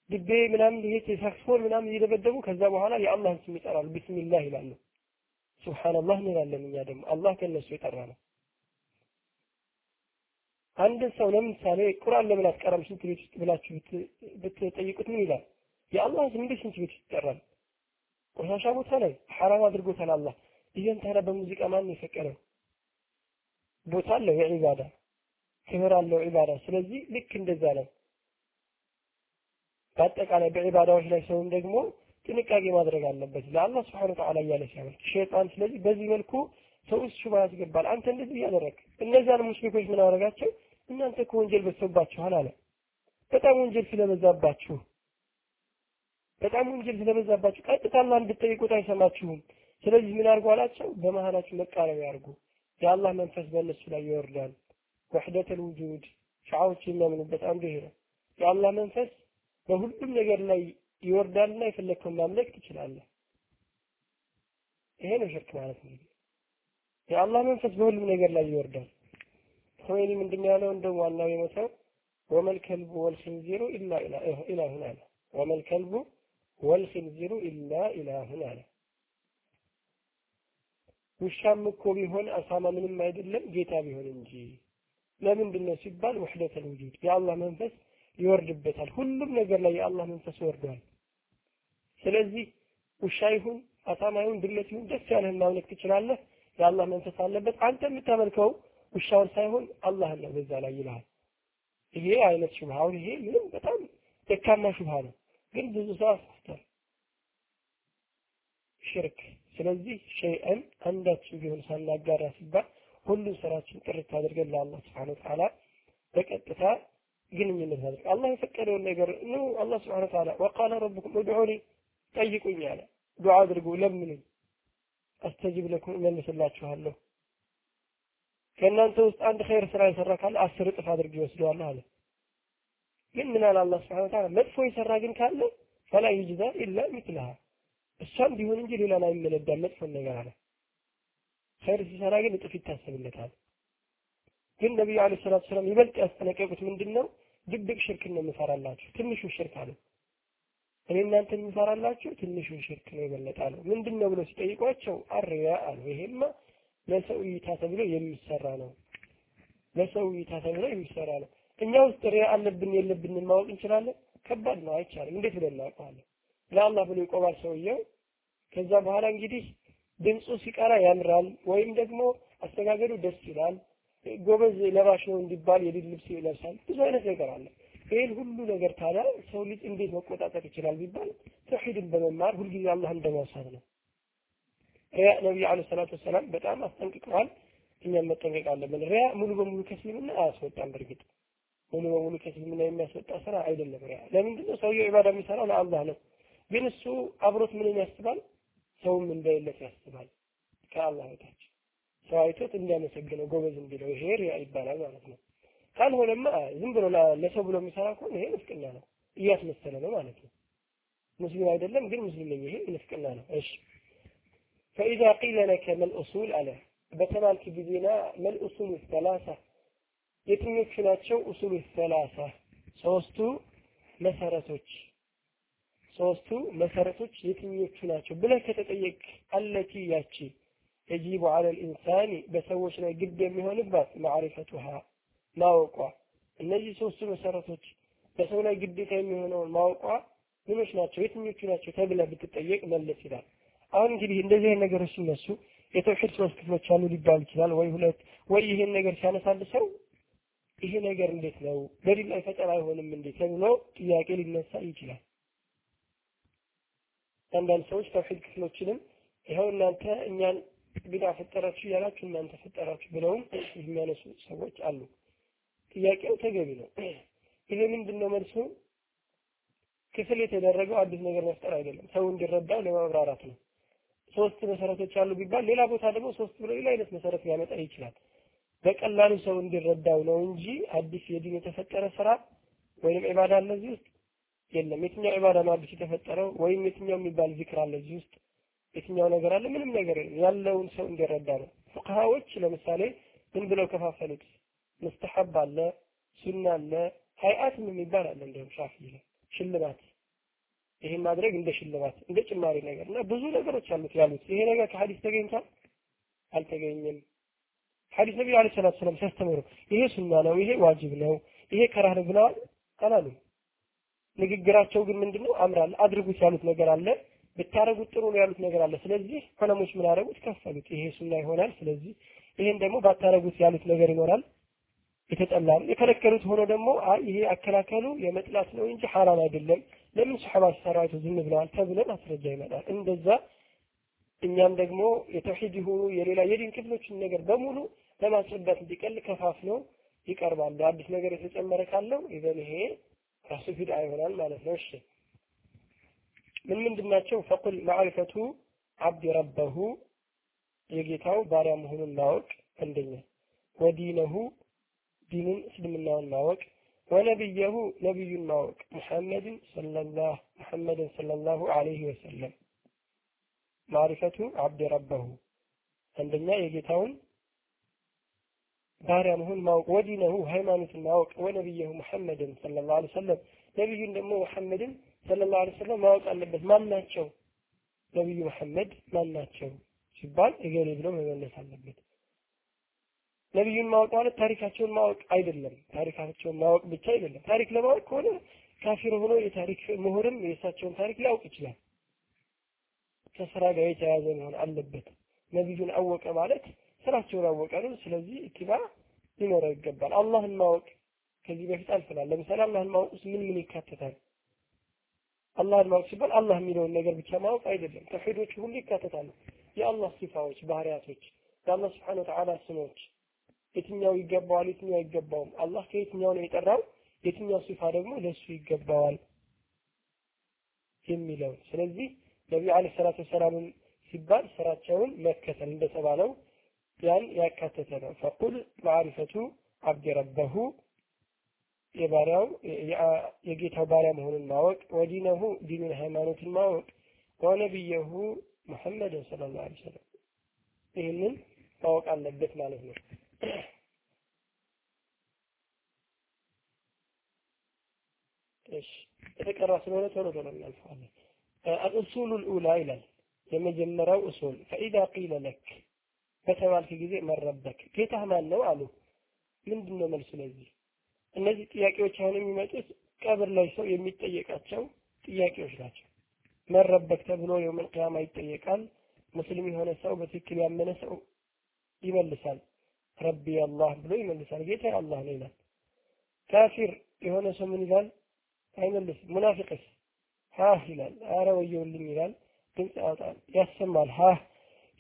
ድቤ ምናምን ይሄ ሳክስፎን ምናምን እየደበደቡ ከዛ በኋላ የአላህን ስም ይጠራሉ። ቢስሚላህ ይላሉ። ሱብሃንአላህ እንላለን እኛ ደግሞ አላህ ከነሱ የጠራ ነው። አንድ ሰው ለምሳሌ ቁርአን ለምን አትቀራም ሽንት ቤት ውስጥ ብላችሁ ብትጠይቁት ምን ይላል? የአላህ ስም እንዴት ሽንት ቤት ውስጥ ይጠራል? ቆሻሻ ቦታ ላይ ሐራም አድርጎታል አላህ። ይህን ታዲያ በሙዚቃ ማን የፈቀደው? ቦታ አለው የዒባዳ ክብር አለው ዒባዳ። ስለዚህ ልክ እንደዛ ነው። በአጠቃላይ በዒባዳዎች ላይ ሰውን ደግሞ ጥንቃቄ ማድረግ አለበት ለአላህ ስብሐነ ወተዓላ እያለ ሲያመልክ ሸይጣን። ስለዚህ በዚህ መልኩ ሰው ውስጥ ሹባ ያስገባል። አንተ እንደዚህ እያደረግ እነዛን ሙሽሪኮች ምን አደረጋቸው? እናንተ እኮ ወንጀል በዝቶባችኋል አለ። በጣም ወንጀል ስለበዛባችሁ በጣም ወንጀል ስለበዛባችሁ ቀጥታ አላህን ብትጠይቁት አይሰማችሁም። ስለዚህ ምን አድርጉ አላቸው? በመሀላችሁ መቃረቢያ ያርጉ። የአላህ መንፈስ በእነሱ ላይ ይወርዳል። ወሕደተል ውጁድ ሸዓዎች የሚያምኑበት አንዱ ይሄ ነው። የአላህ መንፈስ በሁሉም ነገር ላይ ይወርዳልና የፈለግከውን ማምለክ ትችላለህ። ይሄ ነው ሽርክ ማለት ነው። የአላህ መንፈስ በሁሉም ነገር ላይ ይወርዳል። ሆይኒ ምንድን ያለው? እንደውም ዋናው የመተው ወመል ከልቡ ወልኽንዚሩ ኢላ ኢላሁን አለ። ወመል ከልቡ ወልኽንዚሩ ኢላ ኢላሁን አለ። ውሻም እኮ ቢሆን አሳማ ምንም አይደለም ጌታ ቢሆን እንጂ። ለምንድን ነው ሲባል ወሕደተል ውጁድ የአላህ መንፈስ ይወርድበታል። ሁሉም ነገር ላይ የአላህ መንፈስ ወርዷል። ስለዚህ ውሻ ይሁን አሳማ ይሁን ድመት ይሁን ደስ ያለህን ማምለክ ትችላለህ። የአላህ መንፈስ አለበት። አንተ የምታመልከው ውሻውን ሳይሆን አላህን ነው በዛ ላይ ይልሃል። ይሄ አይነት ሹብሃ አሁን ይሄ ምንም በጣም ደካማ ሹብሃ ነው፣ ግን ብዙ ሰው አሳስቷል። ሽርክ ስለዚህ ሸይአን አንዳችን ቢሆን ሳናጋራ ሲባል ሁሉም ስራችን ጥርት አድርገን ለአላህ ስብሐነ ወተዓላ በቀጥታ ግንኙነት አድርገን አላህ የፈቀደውን ነገር ነው። አላህ ስብሐነ ወተዓላ ወቃለ ረቡኩም udዑኒ ጠይቁኝ አለ። ዱዓ አድርጉ፣ ለምኑኝ፣ አስተጅብ ለኩም እመልስላችኋለሁ። ከእናንተ ውስጥ አንድ ኸይር ስራ የሰራ ካለ አስር እጥፍ አድርጌ ይወስደዋለሁ አለ። ግን ምን አለ አላህ ስብሐነ ወተዓላ መጥፎ የሰራ ግን ካለ ፈላ ይጅዛ ኢላ ሚትልሃ እሷም ቢሆን እንጂ ሌላን አይመለዳም መጥፎን ነገር አለ። ኸይር ሲሰራ ግን እጥፍ ይታሰብለታል። ግን ነቢዩ ዓለይሂ ሰላቱ ሰላም ይበልጥ ያስጠነቀቁት ምንድን ነው? ድብቅ ሽርክን ነው የምፈራላችሁ፣ ትንሹ ሽርክ አለ። እኔ እናንተ የምፈራላችሁ ትንሹ ሽርክ ነው የበለጠ አለው። ምንድን ነው ብሎ ሲጠይቋቸው አርያ አሉ። ይሄማ ለሰው እይታ ተብሎ የሚሰራ ነው። ለሰው እይታ ተብሎ የሚሰራ ነው። እኛ ውስጥ ሪያ አለብን የለብንን ማወቅ እንችላለን? ከባድ ነው፣ አይቻልም። እንዴት ብለን እናውቀዋለን? ለአላህ ብሎ ይቆማል ሰውየው። ከዛ በኋላ እንግዲህ ድምፁ ሲቀራ ያምራል፣ ወይም ደግሞ አስተጋገዱ ደስ ይላል፣ ጎበዝ ለባሽ ነው እንዲባል የድል ልብስ ይለብሳል። ብዙ አይነት ነገር አለ። ይህን ሁሉ ነገር ታዲያ ሰው ልጅ እንዴት መቆጣጠር ይችላል ቢባል ተውሂድን በመማር ሁልጊዜ አላህ እንደማውሳት ነው። ሪያ ነቢዩ ዓለይሂ ሰላቱ ወሰላም በጣም አስጠንቅቀዋል። እኛም መጠንቀቅ አለብን። ሪያ ሙሉ በሙሉ ከእስልምና አያስወጣም። በእርግጥ ሙሉ በሙሉ ከእስልምና የሚያስወጣ ስራ አይደለም ሪያ። ለምንድን ነው ሰውየው ኢባዳ የሚሰራው ለአላህ ነው። ግን እሱ አብሮት ምንን ያስባል? ሰውም እንደሌለት ያስባል። ከአላህ በታች ሰው አይቶት እንዲያመሰግነው ጎበዝ እንዲለው ይሄ ሪያ ይባላል ማለት ነው። ካልሆነማ ዝም ብሎ ለሰው ብሎ የሚሰራ ከሆነ ይሄ ንፍቅና ነው፣ እያስመሰለ ነው ማለት ነው። ሙስሊም አይደለም ግን ሙስሊም ነኝ፣ ይሄ ንፍቅና ነው። እሺ ፈኢዛ ቂለ ለከ መል ኡሱል አለ በተባልክ ጊዜና መል ኡሱል ሰላሳ የትኞቹ ናቸው? ኡሱል ሰላሳ ሶስቱ መሰረቶች ሶስቱ መሰረቶች የትኞቹ ናቸው ብለህ ከተጠየቅ አለቲ ያቺ የጂቡ አለል ኢንሳኒ በሰዎች ላይ ግድ የሚሆንባት ማዕሪፈቱሃ ማወቋ እነዚህ ሶስቱ መሰረቶች በሰው ላይ ግዴታ የሚሆነውን ማወቋ ምኖች ናቸው የትኞቹ ናቸው ተብለህ ብትጠየቅ መለስ ይላል። አሁን እንግዲህ እንደዚህ አይነት ነገሮች ሲነሱ የተውሂድ ሶስት ክፍሎች አሉ ሊባል ይችላል፣ ወይ ሁለት ወይ ይሄን ነገር ሲያነሳል ሰው ይሄ ነገር እንዴት ነው? በዲን ላይ ፈጠራ አይሆንም እንዴ ተብሎ ጥያቄ ሊነሳ ይችላል። አንዳንድ ሰዎች ተውሂድ ክፍሎችንም ይኸው እናንተ እኛን ቢዳ ፈጠራችሁ እያላችሁ እናንተ ፈጠራችሁ ብለውም የሚያነሱ ሰዎች አሉ። ጥያቄው ተገቢ ነው። ይሄ ምንድን ነው መልሱ? ክፍል የተደረገው አዲስ ነገር መፍጠር አይደለም፣ ሰው እንዲረዳው ለማብራራት ነው። ሶስት መሰረቶች አሉ ቢባል ሌላ ቦታ ደግሞ ሶስት ብሎ ሌላ አይነት መሰረት ሊያመጣ ይችላል። በቀላሉ ሰው እንዲረዳው ነው እንጂ አዲስ የዲን የተፈጠረ ስራ ወይም ኢባዳ አለ እዚህ ውስጥ የለም። የትኛው ኢባዳ ነው አዲስ የተፈጠረው ወይም የትኛው የሚባል ዚክር አለ እዚህ ውስጥ የትኛው ነገር አለ? ምንም ነገር ያለውን ሰው እንዲረዳ ነው። ፉቅሃዎች ለምሳሌ ምን ብለው ከፋፈሉት? ሙስተሐብ አለ፣ ሱና አለ፣ ሀይአትም የሚባል አለ። እንደውም ላይ ሽልማት ይሄን ማድረግ እንደ ሽልማት እንደ ጭማሪ ነገር እና ብዙ ነገሮች አሉት ያሉት። ይሄ ነገር ከሐዲስ ተገኝቷል አልተገኘም። ሐዲስ ነብዩ አለይሂ ሰላቱ ሰላም ሲያስተምሩ ይሄ ሱና ነው፣ ይሄ ዋጅብ ነው፣ ይሄ ከራህ ነው ብለዋል አላሉም። ንግግራቸው ግን ምንድነው አምራል አድርጉት ያሉት ነገር አለ፣ ብታረጉት ጥሩ ነው ያሉት ነገር አለ። ስለዚህ ዑለሞች ምን አደረጉት? ከፈሉት። ይሄ ሱና ይሆናል። ስለዚህ ይሄን ደግሞ ባታረጉት ያሉት ነገር ይኖራል የተጠላ የከለከሉት ሆኖ ደግሞ አይ ይሄ አከላከሉ የመጥላት ነው እንጂ ሐራም አይደለም፣ ለምን ሰሐባ ሲሰራቱ ዝም ብለዋል ተብሎ ማስረጃ ይመጣል። እንደዛ እኛም ደግሞ የተውሂድ የሆኑ የሌላ የዲን ክፍሎችን ነገር በሙሉ ለማስረዳት እንዲቀል ከፋፍለው ይቀርባሉ። አዲስ ነገር የተጨመረ ካለው ይዘን ይሄ ራሱ ቢድዓ ይሆናል ማለት ነው። እሺ ምን ምንድን ናቸው? ፈቁል ማዕሪፈቱ አብድ ረበሁ የጌታው ባሪያ መሆኑን ማወቅ አንደኛ፣ ወዲነሁ ዲኑን እስልምናውን ማወቅ፣ ወነቢየሁ ነቢዩን ማወቅ። ሙሐመድን ሰለላሁ ሙሐመድን ሰለላሁ ዐለይሂ ወሰለም። ማዕሪፈቱ አብድ ረበሁ። አንደኛ የጌታውን ባሪያ መሆን ማወቅ፣ ወዲነሁ ሃይማኖትን ማወቅ፣ ወነቢየሁ ሙሐመድን ሰለላሁ ዐለይሂ ወሰለም። ነቢዩን ደግሞ ሙሐመድን ሰለላሁ ዐለይሂ ወሰለም ማወቅ አለበት። ማን ናቸው? ነቢዩ መሐመድ ማን ናቸው ሲባል እገሌ ብሎ መመለስ አለበት። ነቢዩን ማወቅ ማለት ታሪካቸውን ማወቅ አይደለም። ታሪካቸውን ማወቅ ብቻ አይደለም። ታሪክ ለማወቅ ከሆነ ካፊር ሆኖ የታሪክ ምሁርም የእሳቸውን ታሪክ ሊያውቅ ይችላል። ከስራ ጋር የተያያዘ መሆን አለበት። ነቢዩን አወቀ ማለት ስራቸውን አወቀ ነው። ስለዚህ ኢትባ ሊኖረው ይገባል። አላህን ማወቅ ከዚህ በፊት አልፈናል። ለምሳሌ አላህን ማወቅ ውስጥ ምን ምን ይካተታል? አላህን ማወቅ ሲባል አላህ የሚለውን ነገር ብቻ ማወቅ አይደለም። ተውሂዶች ሁሉ ይካተታሉ። የአላህ ሲፋዎች፣ ባህሪያቶች፣ የአላህ ስብሐነ ወተዓላ ስሞች የትኛው ይገባዋል፣ የትኛው አይገባውም፣ አላህ ከየትኛው ነው የጠራው፣ የትኛው ሲፋ ደግሞ ለሱ ይገባዋል የሚለውን ስለዚህ ነቢዩ አለይሂ ሰላቱ ወሰላምን ሲባል ስራቸውን መከተል እንደተባለው ያን ያካተተ ነው። ፈቁል ማዕሪፈቱ አብድ ረበሁ የባሪያው የጌታው ባሪያ መሆኑን ማወቅ፣ ወዲነሁ ዲኑን ሃይማኖትን ማወቅ፣ ወነቢየሁ ሙሐመድን ሰለላሁ ዐለይሂ ወሰለም ይህንን ማወቅ አለበት ማለት ነው። እሺ የተቀራ ስለሆነ ቶሎ ቶሎ እናልፈዋለን። አልኡሱሉ ልኡላ ይላል የመጀመሪያው እሱል ፈኢዛ ቂለ ለክ በተባልክ ጊዜ መረበክ ጌታህ ማን ነው አሉ። ምንድን ነው መልሱ ለዚህ? እነዚህ ጥያቄዎች አሁን የሚመጡት ቀብር ላይ ሰው የሚጠየቃቸው ጥያቄዎች ናቸው። መረበክ ተብሎ የውመል ቂያማ ይጠየቃል። ሙስሊም የሆነ ሰው በትክክል ያመነ ሰው ይመልሳል። ረቢ አላህ ብሎ ይመልሳል። ጌታ አላህ ነው ይላል። ካፊር የሆነ ሰው ምን ይላል? አይመልስም። ሙናፊቅስ ሀህ ይላል። አረ ወየውልኝ ይላል። ድምፅ ያወጣል፣ ያሰማል። ሀህ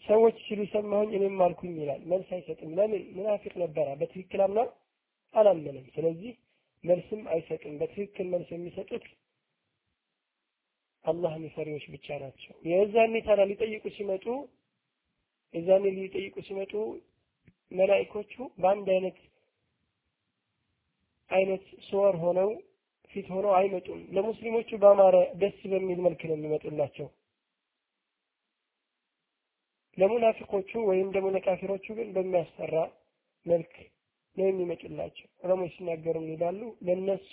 ሰዎች ሲሉ ሰማሁኝ እኔም አልኩኝ ይላል። መልስ አይሰጥም። ለምን? ሙናፊቅ ነበራ። በትክክል አምኗል አላመነም። ስለዚህ መልስም አይሰጥም። በትክክል መልስ የሚሰጡት አላህን ፈሪዎች ብቻ ናቸው። የዛኔ ታዲያ ሊጠይቁ ሲመጡ የዛኔ ሊጠይቁ ሲመጡ መላኢኮቹ በአንድ አይነት አይነት ሱወር ሆነው ፊት ሆነው አይመጡም። ለሙስሊሞቹ በአማረ ደስ በሚል መልክ ነው የሚመጡላቸው። ለሙናፊቆቹ ወይም ደግሞ ለካፊሮቹ ግን በሚያስፈራ መልክ ነው የሚመጡላቸው። ዑለሞች ይላሉ ለነሱ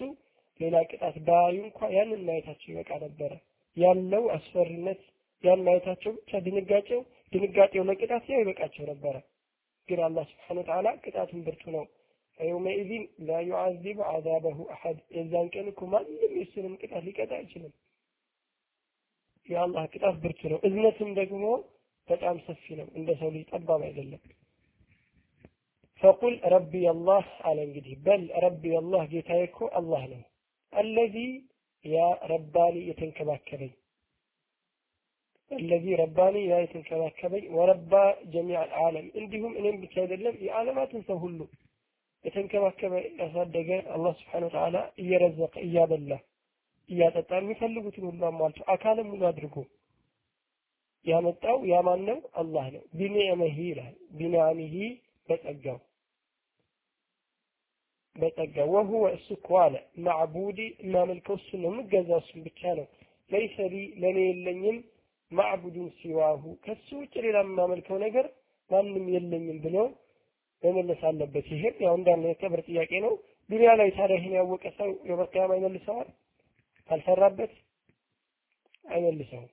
ሌላ ቅጣት ባዩ እንኳ ያንን ማየታቸው ይበቃ ነበረ። ያለው አስፈሪነት ያን ማየታቸው ብቻ ድንጋጤው ድንጋጤው ለቅጣት ያው ይበቃቸው ነበረ። ግን አላህ ስብሓነ ወተዓላ ቅጣቱን ብርቱ ነው። ፈየውመኢዚን ላ ዩዓዚቡ ዓዛበሁ አሐድ። የዛን ቀን እኮ ማንም የሱንም ቅጣት ሊቀጣ አይችልም። የአላህ ቅጣት ብርቱ ነው። እዝነትም ደግሞ በጣም ሰፊ ነው። እንደ ሰው ልጅ ጠባብ አይደለም። ፈቁል ረቢ አላህ አለ እንግዲህ በል ረቢ አላህ ጌታዬ እኮ አላህ ነው። አለዚ ያ ረባኒ የተንከባከበኝ الذي ረባኒ ያ የተንከባከበኝ ወረባ ጀሚዕ አልዓለም እንዲሁም እኔም ብቻ አይደለም የዓለማትን ሰው ሁሉ የተንከባከበ ያሳደገ አላህ ስብሓነሁ ወተዓላ እየረዘቀ እያበላ እያጠጣ የሚፈልጉትን ሁሉ አሟልቶ አካልም ሙሉ አድርጎ ያመጣው ያማን ነው? አላህ ነው። ቢኒዕመሂ ይላል። ቢኒዓሚሂ በጸጋው በጸጋው ወሁወ እሱ እኮ አለ ማዕቡዲ የማመልከው እሱን ነው የምገዛው እሱን ብቻ ነው። ለይሰ ሊ ለእኔ የለኝም ማዕቡዱን ሲዋሁ ከሱ ውጭ ሌላ የማመልከው ነገር ማንም የለኝም ብሎ መመለስ አለበት። ይሄም ያው እንዳለ የክብር ጥያቄ ነው። ዱንያ ላይ ታዲያ ይህን ያወቀ ሰው የመቀያም አይመልሰዋል? ካልሰራበት አይመልሰውም።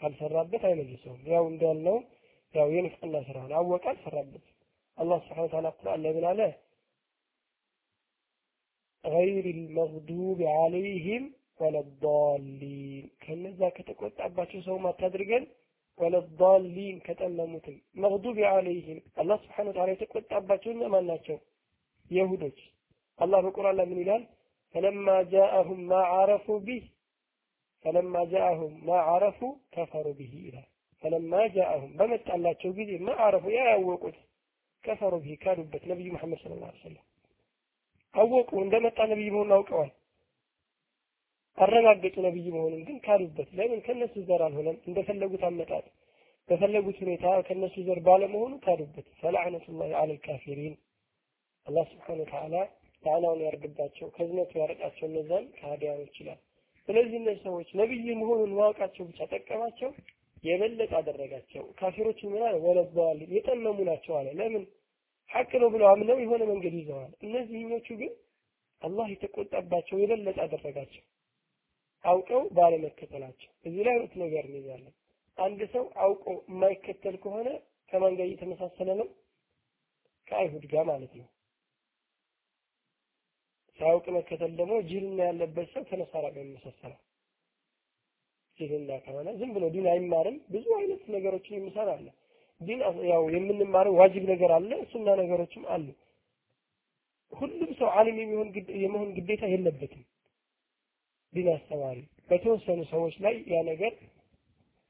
ካልሰራበት አይመልሰውም። ያው እንዳልነው ያው የንፍቅና ስራ አወቀ አልሰራበት። አላህ ስብሐነ ወተዓላ ቁርአን ላይ ምን አለ? ገይር ልመግዱብ ዓለይህም ወለዳሊን ከነዛ ከተቆጣባቸው ሰው አታድርገን ወለዳሊን ከጠመሙትም መግዱብ ዓለይህም አላህ ስብሐነ ወተዓላ የተቆጣባቸው እነማን ናቸው? የሁዶች። አላህ በቁርአን ላይ ምን ይላል? ፈለማ ጃአሁም ማ ዓረፉ ቢህ ፈለማ ጃአሁም ማ ዓረፉ ከፈሩ ቢሂ ይላል። ፈለማ ጃአሁም በመጣላቸው ጊዜ ማ ዓረፉ ያ ያወቁት ከፈሩ ቢሂ ካዱበት። ነቢዩ መሐመድ ሰለላሁ ዐለይሂ ወሰለም አወቁ፣ እንደመጣ ነቢይ መሆኑን አውቀዋል። አረጋገጡ ነቢይ መሆኑን ግን ካዱበት። ለምን? ከነሱ ዘር አልሆነም። እንደፈለጉት አመጣጥ በፈለጉት ሁኔታ ከነሱ ዘር ባለመሆኑ ካዱበት። ፈላዕነቱላሂ ዐለል ካፊሪን አላህ ስብሓነሁ ወተዓላ ላዕናውን ያርግባቸው፣ ከዝነቱ ያርቃቸው እነዛን ከሃዲያኖች ይላል። ስለዚህ እነዚህ ሰዎች ነብይ መሆኑን ማወቃቸው ብቻ ጠቀማቸው፣ የበለጠ አደረጋቸው። ካፊሮች ምን አለ ወለበዋል የጠመሙ ናቸው አለ። ለምን ሐቅ ነው ብለው አምነው የሆነ መንገድ ይዘዋል። እነዚህኞቹ ግን አላህ የተቆጣባቸው የበለጠ አደረጋቸው፣ አውቀው ባለመከተላቸው። እዚህ ላይ ሁለት ነገር እንይዛለን። አንድ ሰው አውቆ የማይከተል ከሆነ ከማን ጋር እየተመሳሰለ ነው? ከአይሁድ ጋር ማለት ነው። ሳያውቅ መከተል ደግሞ ጅህልና ያለበት ሰው ከነሳራ ጋር የሚመሳሰለው ጅህልና ከሆነ ዝም ብሎ ዲን አይማርም። ብዙ አይነት ነገሮችን የሚሰራ ዲን ያው የምንማረው ዋጅብ ነገር አለ፣ ሱና ነገሮችም አሉ። ሁሉም ሰው ዓሊም የሚሆን የመሆን ግዴታ የለበትም። ዲን አስተማሪ በተወሰኑ ሰዎች ላይ ያ ነገር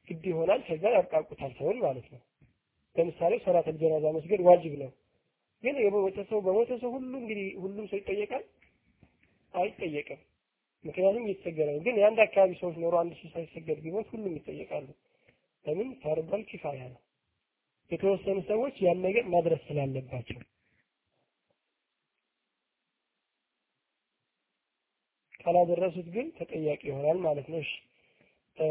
ግድ ይሆናል። ከዛ ያብቃቁታል ሰውን ማለት ነው። ለምሳሌ ሰላተል ጀናዛ መስገድ ዋጅብ ነው። ግን የሞተ ሰው በሞተ ሰው ሁሉ እንግዲህ ሁሉም ሰው ይጠየቃል አይጠየቅም። ምክንያቱም እየተሰገደ ነው። ግን የአንድ አካባቢ ሰዎች ኖሮ አንድ ሺህ ሳይሰገድ ቢሞት ሁሉም ይጠየቃሉ። ለምን ፈርዷል ኪፋያ ነው። የተወሰኑ ሰዎች ያን ነገር ማድረስ ስላለባቸው ካላደረሱት ግን ተጠያቂ ይሆናል ማለት ነው። እሺ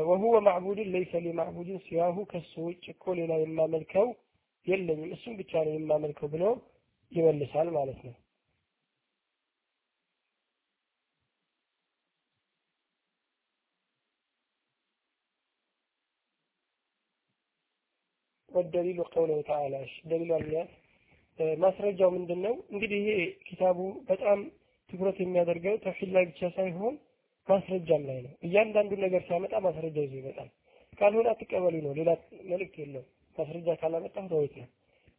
ወሁወ ማዕቡድን ለይሰ ሊማዕቡድን ሲያሁ ከሱ ውጭ እኮ ሌላ የማመልከው የለኝም እሱም ብቻ ነው የማመልከው ብሎ ይመልሳል ማለት ነው። ወደሊሉ ቀውለሁ ተዓላ ደሊሉ አልያት ማስረጃው ምንድን ነው? እንግዲህ ይሄ ኪታቡ በጣም ትኩረት የሚያደርገው ተውሂድ ላይ ብቻ ሳይሆን ማስረጃም ላይ ነው። እያንዳንዱ ነገር ሲያመጣ ማስረጃ ይዞ ይመጣል። ካልሆነ አትቀበሉ ነው፣ ሌላ መልእክት የለውም። ማስረጃ ካላመጣሁ ተውት ነው።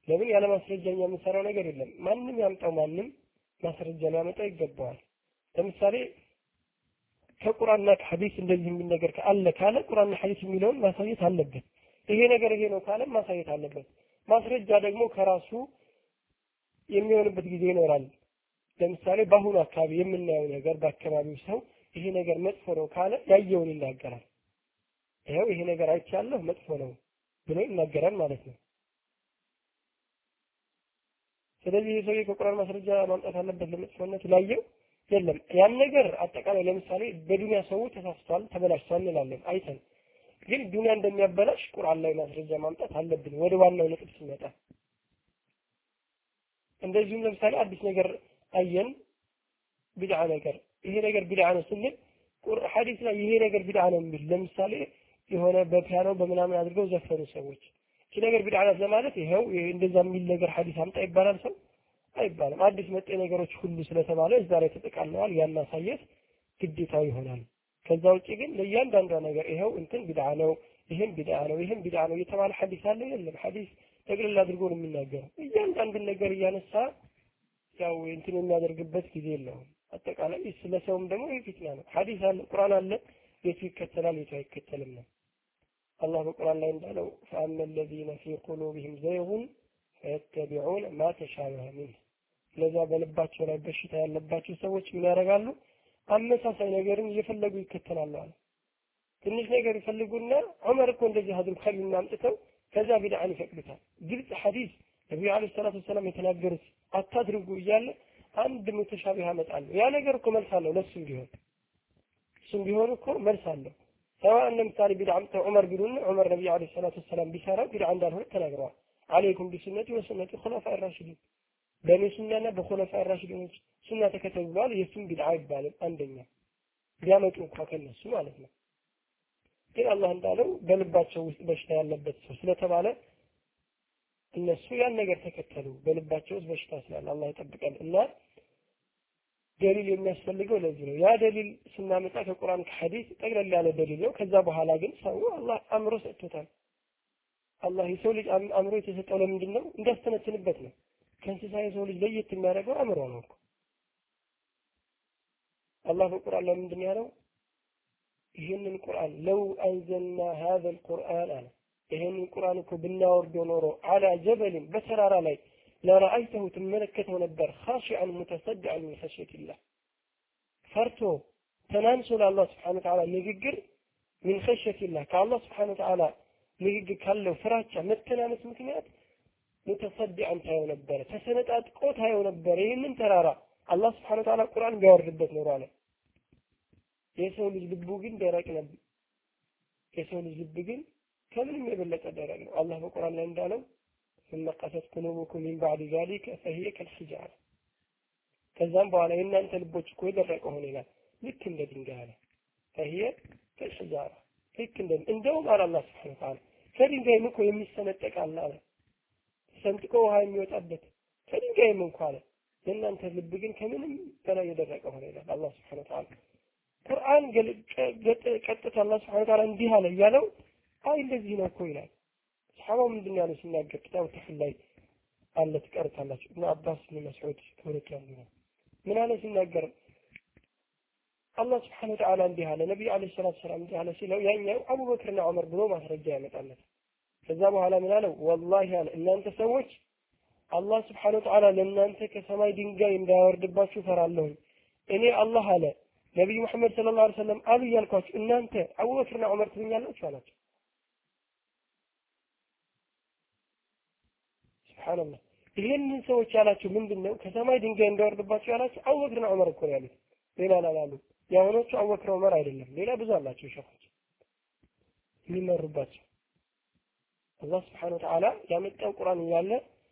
ለምን ያለ ማስረጃ እኛ የምንሰራው ነገር የለም። ማንም ያምጣው ማንም ማስረጃ ሊያመጣ ይገባዋል። ለምሳሌ ከቁርአንና ከሐዲስ እንደዚህ የሚል ነገር አለ ካለ ቁርአንና ሐዲስ የሚለውን ማሳየት አለበት። ይሄ ነገር ይሄ ነው ካለ ማሳየት አለበት። ማስረጃ ደግሞ ከራሱ የሚሆንበት ጊዜ ይኖራል። ለምሳሌ በአሁኑ አካባቢ የምናየው ነገር በአካባቢው ሰው ይሄ ነገር መጥፎ ነው ካለ ያየውን ይናገራል። ይኸው ይሄ ነገር አይቻለሁ መጥፎ ነው ብሎ ይናገራል ማለት ነው። ስለዚህ ይህ ሰውዬ ከቁርአን ማስረጃ ማምጣት አለበት ለመጥፎነቱ ላየው የለም። ያን ነገር አጠቃላይ ለምሳሌ በዱንያ ሰው ተሳስቷል፣ ተበላሽቷል እንላለን አይተን ግን ዱንያ እንደሚያበላሽ ቁርአን ላይ ማስረጃ ማምጣት አለብን። ወደ ዋናው ነጥብ ስንመጣ እንደዚሁም ለምሳሌ አዲስ ነገር አየን፣ ቢድዓ ነገር ይሄ ነገር ቢድዓ ነው ስንል ሐዲስ ላይ ይሄ ነገር ቢድዓ ነው የሚል ለምሳሌ የሆነ በፒያኖ በምናምን አድርገው ዘፈኑ ሰዎች እቺ ነገር ቢድዓ ናት ለማለት ይኸው እንደዛ የሚል ነገር ሐዲስ አምጣ ይባላል ሰው አይባልም። አዲስ መጤ ነገሮች ሁሉ ስለተባለ እዛ ላይ ተጠቃለዋል። ያን ማሳየት ግዴታው ይሆናል። ከዛ ውጭ ግን ለእያንዳንዷ ነገር ይኸው እንትን ቢድዓ ነው፣ ይህም ቢድዓ ነው፣ ይህም ቢድዓ ነው እየተባለ ሐዲስ አለ የለም። ሐዲስ ጠቅልል አድርጎ ነው የሚናገረው። እያንዳንዱን ነገር እያነሳ ያው እንትን የሚያደርግበት ጊዜ የለውም። አጠቃላይ ስለ ሰውም ደግሞ ይህ ፊትና ነው። ሐዲስ አለ፣ ቁርአን አለ፣ የቱ ይከተላል የቱ አይከተልም ነው። አላህ በቁርአን ላይ እንዳለው ፈአመ ለዚነ ፊ ቁሉብህም ዘይጉን ፈየተቢዑን ማ ተሻበሀ ሚንህ እነዛ በልባቸው ላይ በሽታ ያለባቸው ሰዎች ምን ያደርጋሉ? አመሳሳይ ነገርን እየፈለጉ ይከተላሉ አለ። ትንሽ ነገር ይፈልጉና ዑመር እኮ እንደዚህ አድርጉ ከሚና አምጥተው ከዛ ቢድዓን ይፈቅዱታል። ግልጽ ሐዲስ ነቢዩ ዓለይሂ ሰላቱ ወሰላም የተናገሩት አታድርጉ እያለ አንድ ሙተሻቢህ አመጣለሁ። ያ ነገር እኮ መልስ አለው ለሱም ቢሆን እሱም ቢሆን እኮ መልስ አለው። ሰዋን ለምሳሌ ቢድዓ አምጥተው ዑመር ቢሉና ዑመር ነቢዩ ዓለይሂ ሰላቱ ወሰላም ቢሰራው ቢድዓ እንዳልሆነ ተናግረዋል። አለይኩም ቢሱነቲ ወሱነቲ ኹለፋ ራሽዲን በእኔ ሱናና በኹለፋ ራሽዲኖች ሱና ተከተሉ ብለዋል። የሱም ቢድዓ አይባልም። አንደኛ ቢያመጡ እንኳ ከነሱ ማለት ነው። ግን አላህ እንዳለው በልባቸው ውስጥ በሽታ ያለበት ሰው ስለተባለ እነሱ ያን ነገር ተከተሉ። በልባቸው ውስጥ በሽታ ስላለ አላህ ይጠብቀን እና ደሊል የሚያስፈልገው ለዚህ ነው። ያ ደሊል ስናመጣ ከቁርአን ከሐዲስ ጠቅለል ያለ ደሊል ነው። ከዛ በኋላ ግን ሰው አላህ አእምሮ ሰጥቶታል። አላህ የሰው ልጅ አእምሮ የተሰጠው ለምንድን ነው? እንዲያስተነትንበት ነው። ከእንስሳ የሰው ልጅ ለየት የሚያደርገው አእምሮ ነው እኮ። አላህ በቁርአን ላይ ምንድን ያለው? ይህንን ቁርአን ለው አንዘልና ሀዘል ቁርአን አለ ይህንን ቁርአን እኮ ብናወርደው ኖሮ አላ ጀበልን በተራራ ላይ ለረአይተሁ ትመለከተው ነበር ኻሺዐን ሙተሰድዐን ሚን ኸሽየቲላህ ፈርቶ ተናንሶ ለአላህ ስብሓነ ወተዓላ ንግግር ሚን ኸሽየቲላህ ከአላህ ስብሓነ ወተዓላ ንግግር ካለው ፍራቻ መተናነስ ምክንያት ሙተሰድዐን ታየው ነበረ፣ ተሰነጣጥቆ ታየው ነበረ። ይህንን ተራራ አላህ ስብሓነ ወተዓላ ቁርአን ቢያወርድበት ኖሮ አለ የሰው ልጅ ልቡ ግን ደረቅ ነበር። የሰው ልጅ ልብ ግን ከምንም የበለጠ ደረቅ ነው። አላህ በቁርአን ላይ እንዳለው ثم قست قلوبكم من بعد ذلك فهي كالحجارة ከዛም በኋላ የእናንተ ልቦች እኮ የደረቀ ሆነ ይላል። ልክ እንደ ድንጋይ አለ። فهي كالحجارة ልክ እንደ እንደውም አለ አላህ ስብሐነሁ ወተዓላ ከድንጋይም እኮ የሚሰነጠቅ አለ አለ ሰንጥቆ ውሃ የሚወጣበት ከድንጋይም እንኳ አለ የእናንተ ልብ ግን ከምንም በላይ የደረቀ ሆነ ይላል አላህ ስብሐነሁ ወተዓላ ቁርአን ቀጥታ አላህ ስብሐነሁ ወተዓላ እንዲህ አለ እያለው አይ እንደዚህ ነው እኮ ይላል። ሰሐባው ምንድን ያለው ሲናገር ኪታቡ ተሕል ላይ አለ ትቀርታላችሁ። ኢብኑ አባስ ኢብኑ መስዑድ ከሁለቱ ነው። ምን አለ ሲናገር አላህ ስብሐነሁ ወተዓላ እንዲህ አለ፣ ነቢዩ ዓለይሂ ሰላቱ ወሰላም እንዲህ አለ ሲለው ያኛው አቡበክርና ዑመር ብሎ ማስረጃ ያመጣለት። ከዛ በኋላ ምን አለው? ወላሂ አለ እናንተ ሰዎች አላህ ስብሐነሁ ወተዓላ ለእናንተ ከሰማይ ድንጋይ እንዳያወርድባችሁ እፈራለሁኝ። እኔ አላህ አለ ነቢዩ መሐመድ ሰለላሁ ዐለይሂ ወሰለም አሉ እያልኳችሁ እናንተ አቡበክርና ዑመር ትሉኛላችሁ አላቸው። ሱብሃንአላህ ይህንን ሰዎች ያላቸው ምንድን ነው? ከሰማይ ድንጋይ እንዳወርድባቸው ያላቸው አቡበክርና ዑመር እኮ ነው ያሉት። ሌላ ላላሉ የአሁኖቹ አቡበክር ዑመር አይደለም፣ ሌላ ብዙ አላቸው ሸኾች የሚመሩባቸው። አላህ ስብሐነሁ ወተዓላ ያመጣው ቁርአን እያለ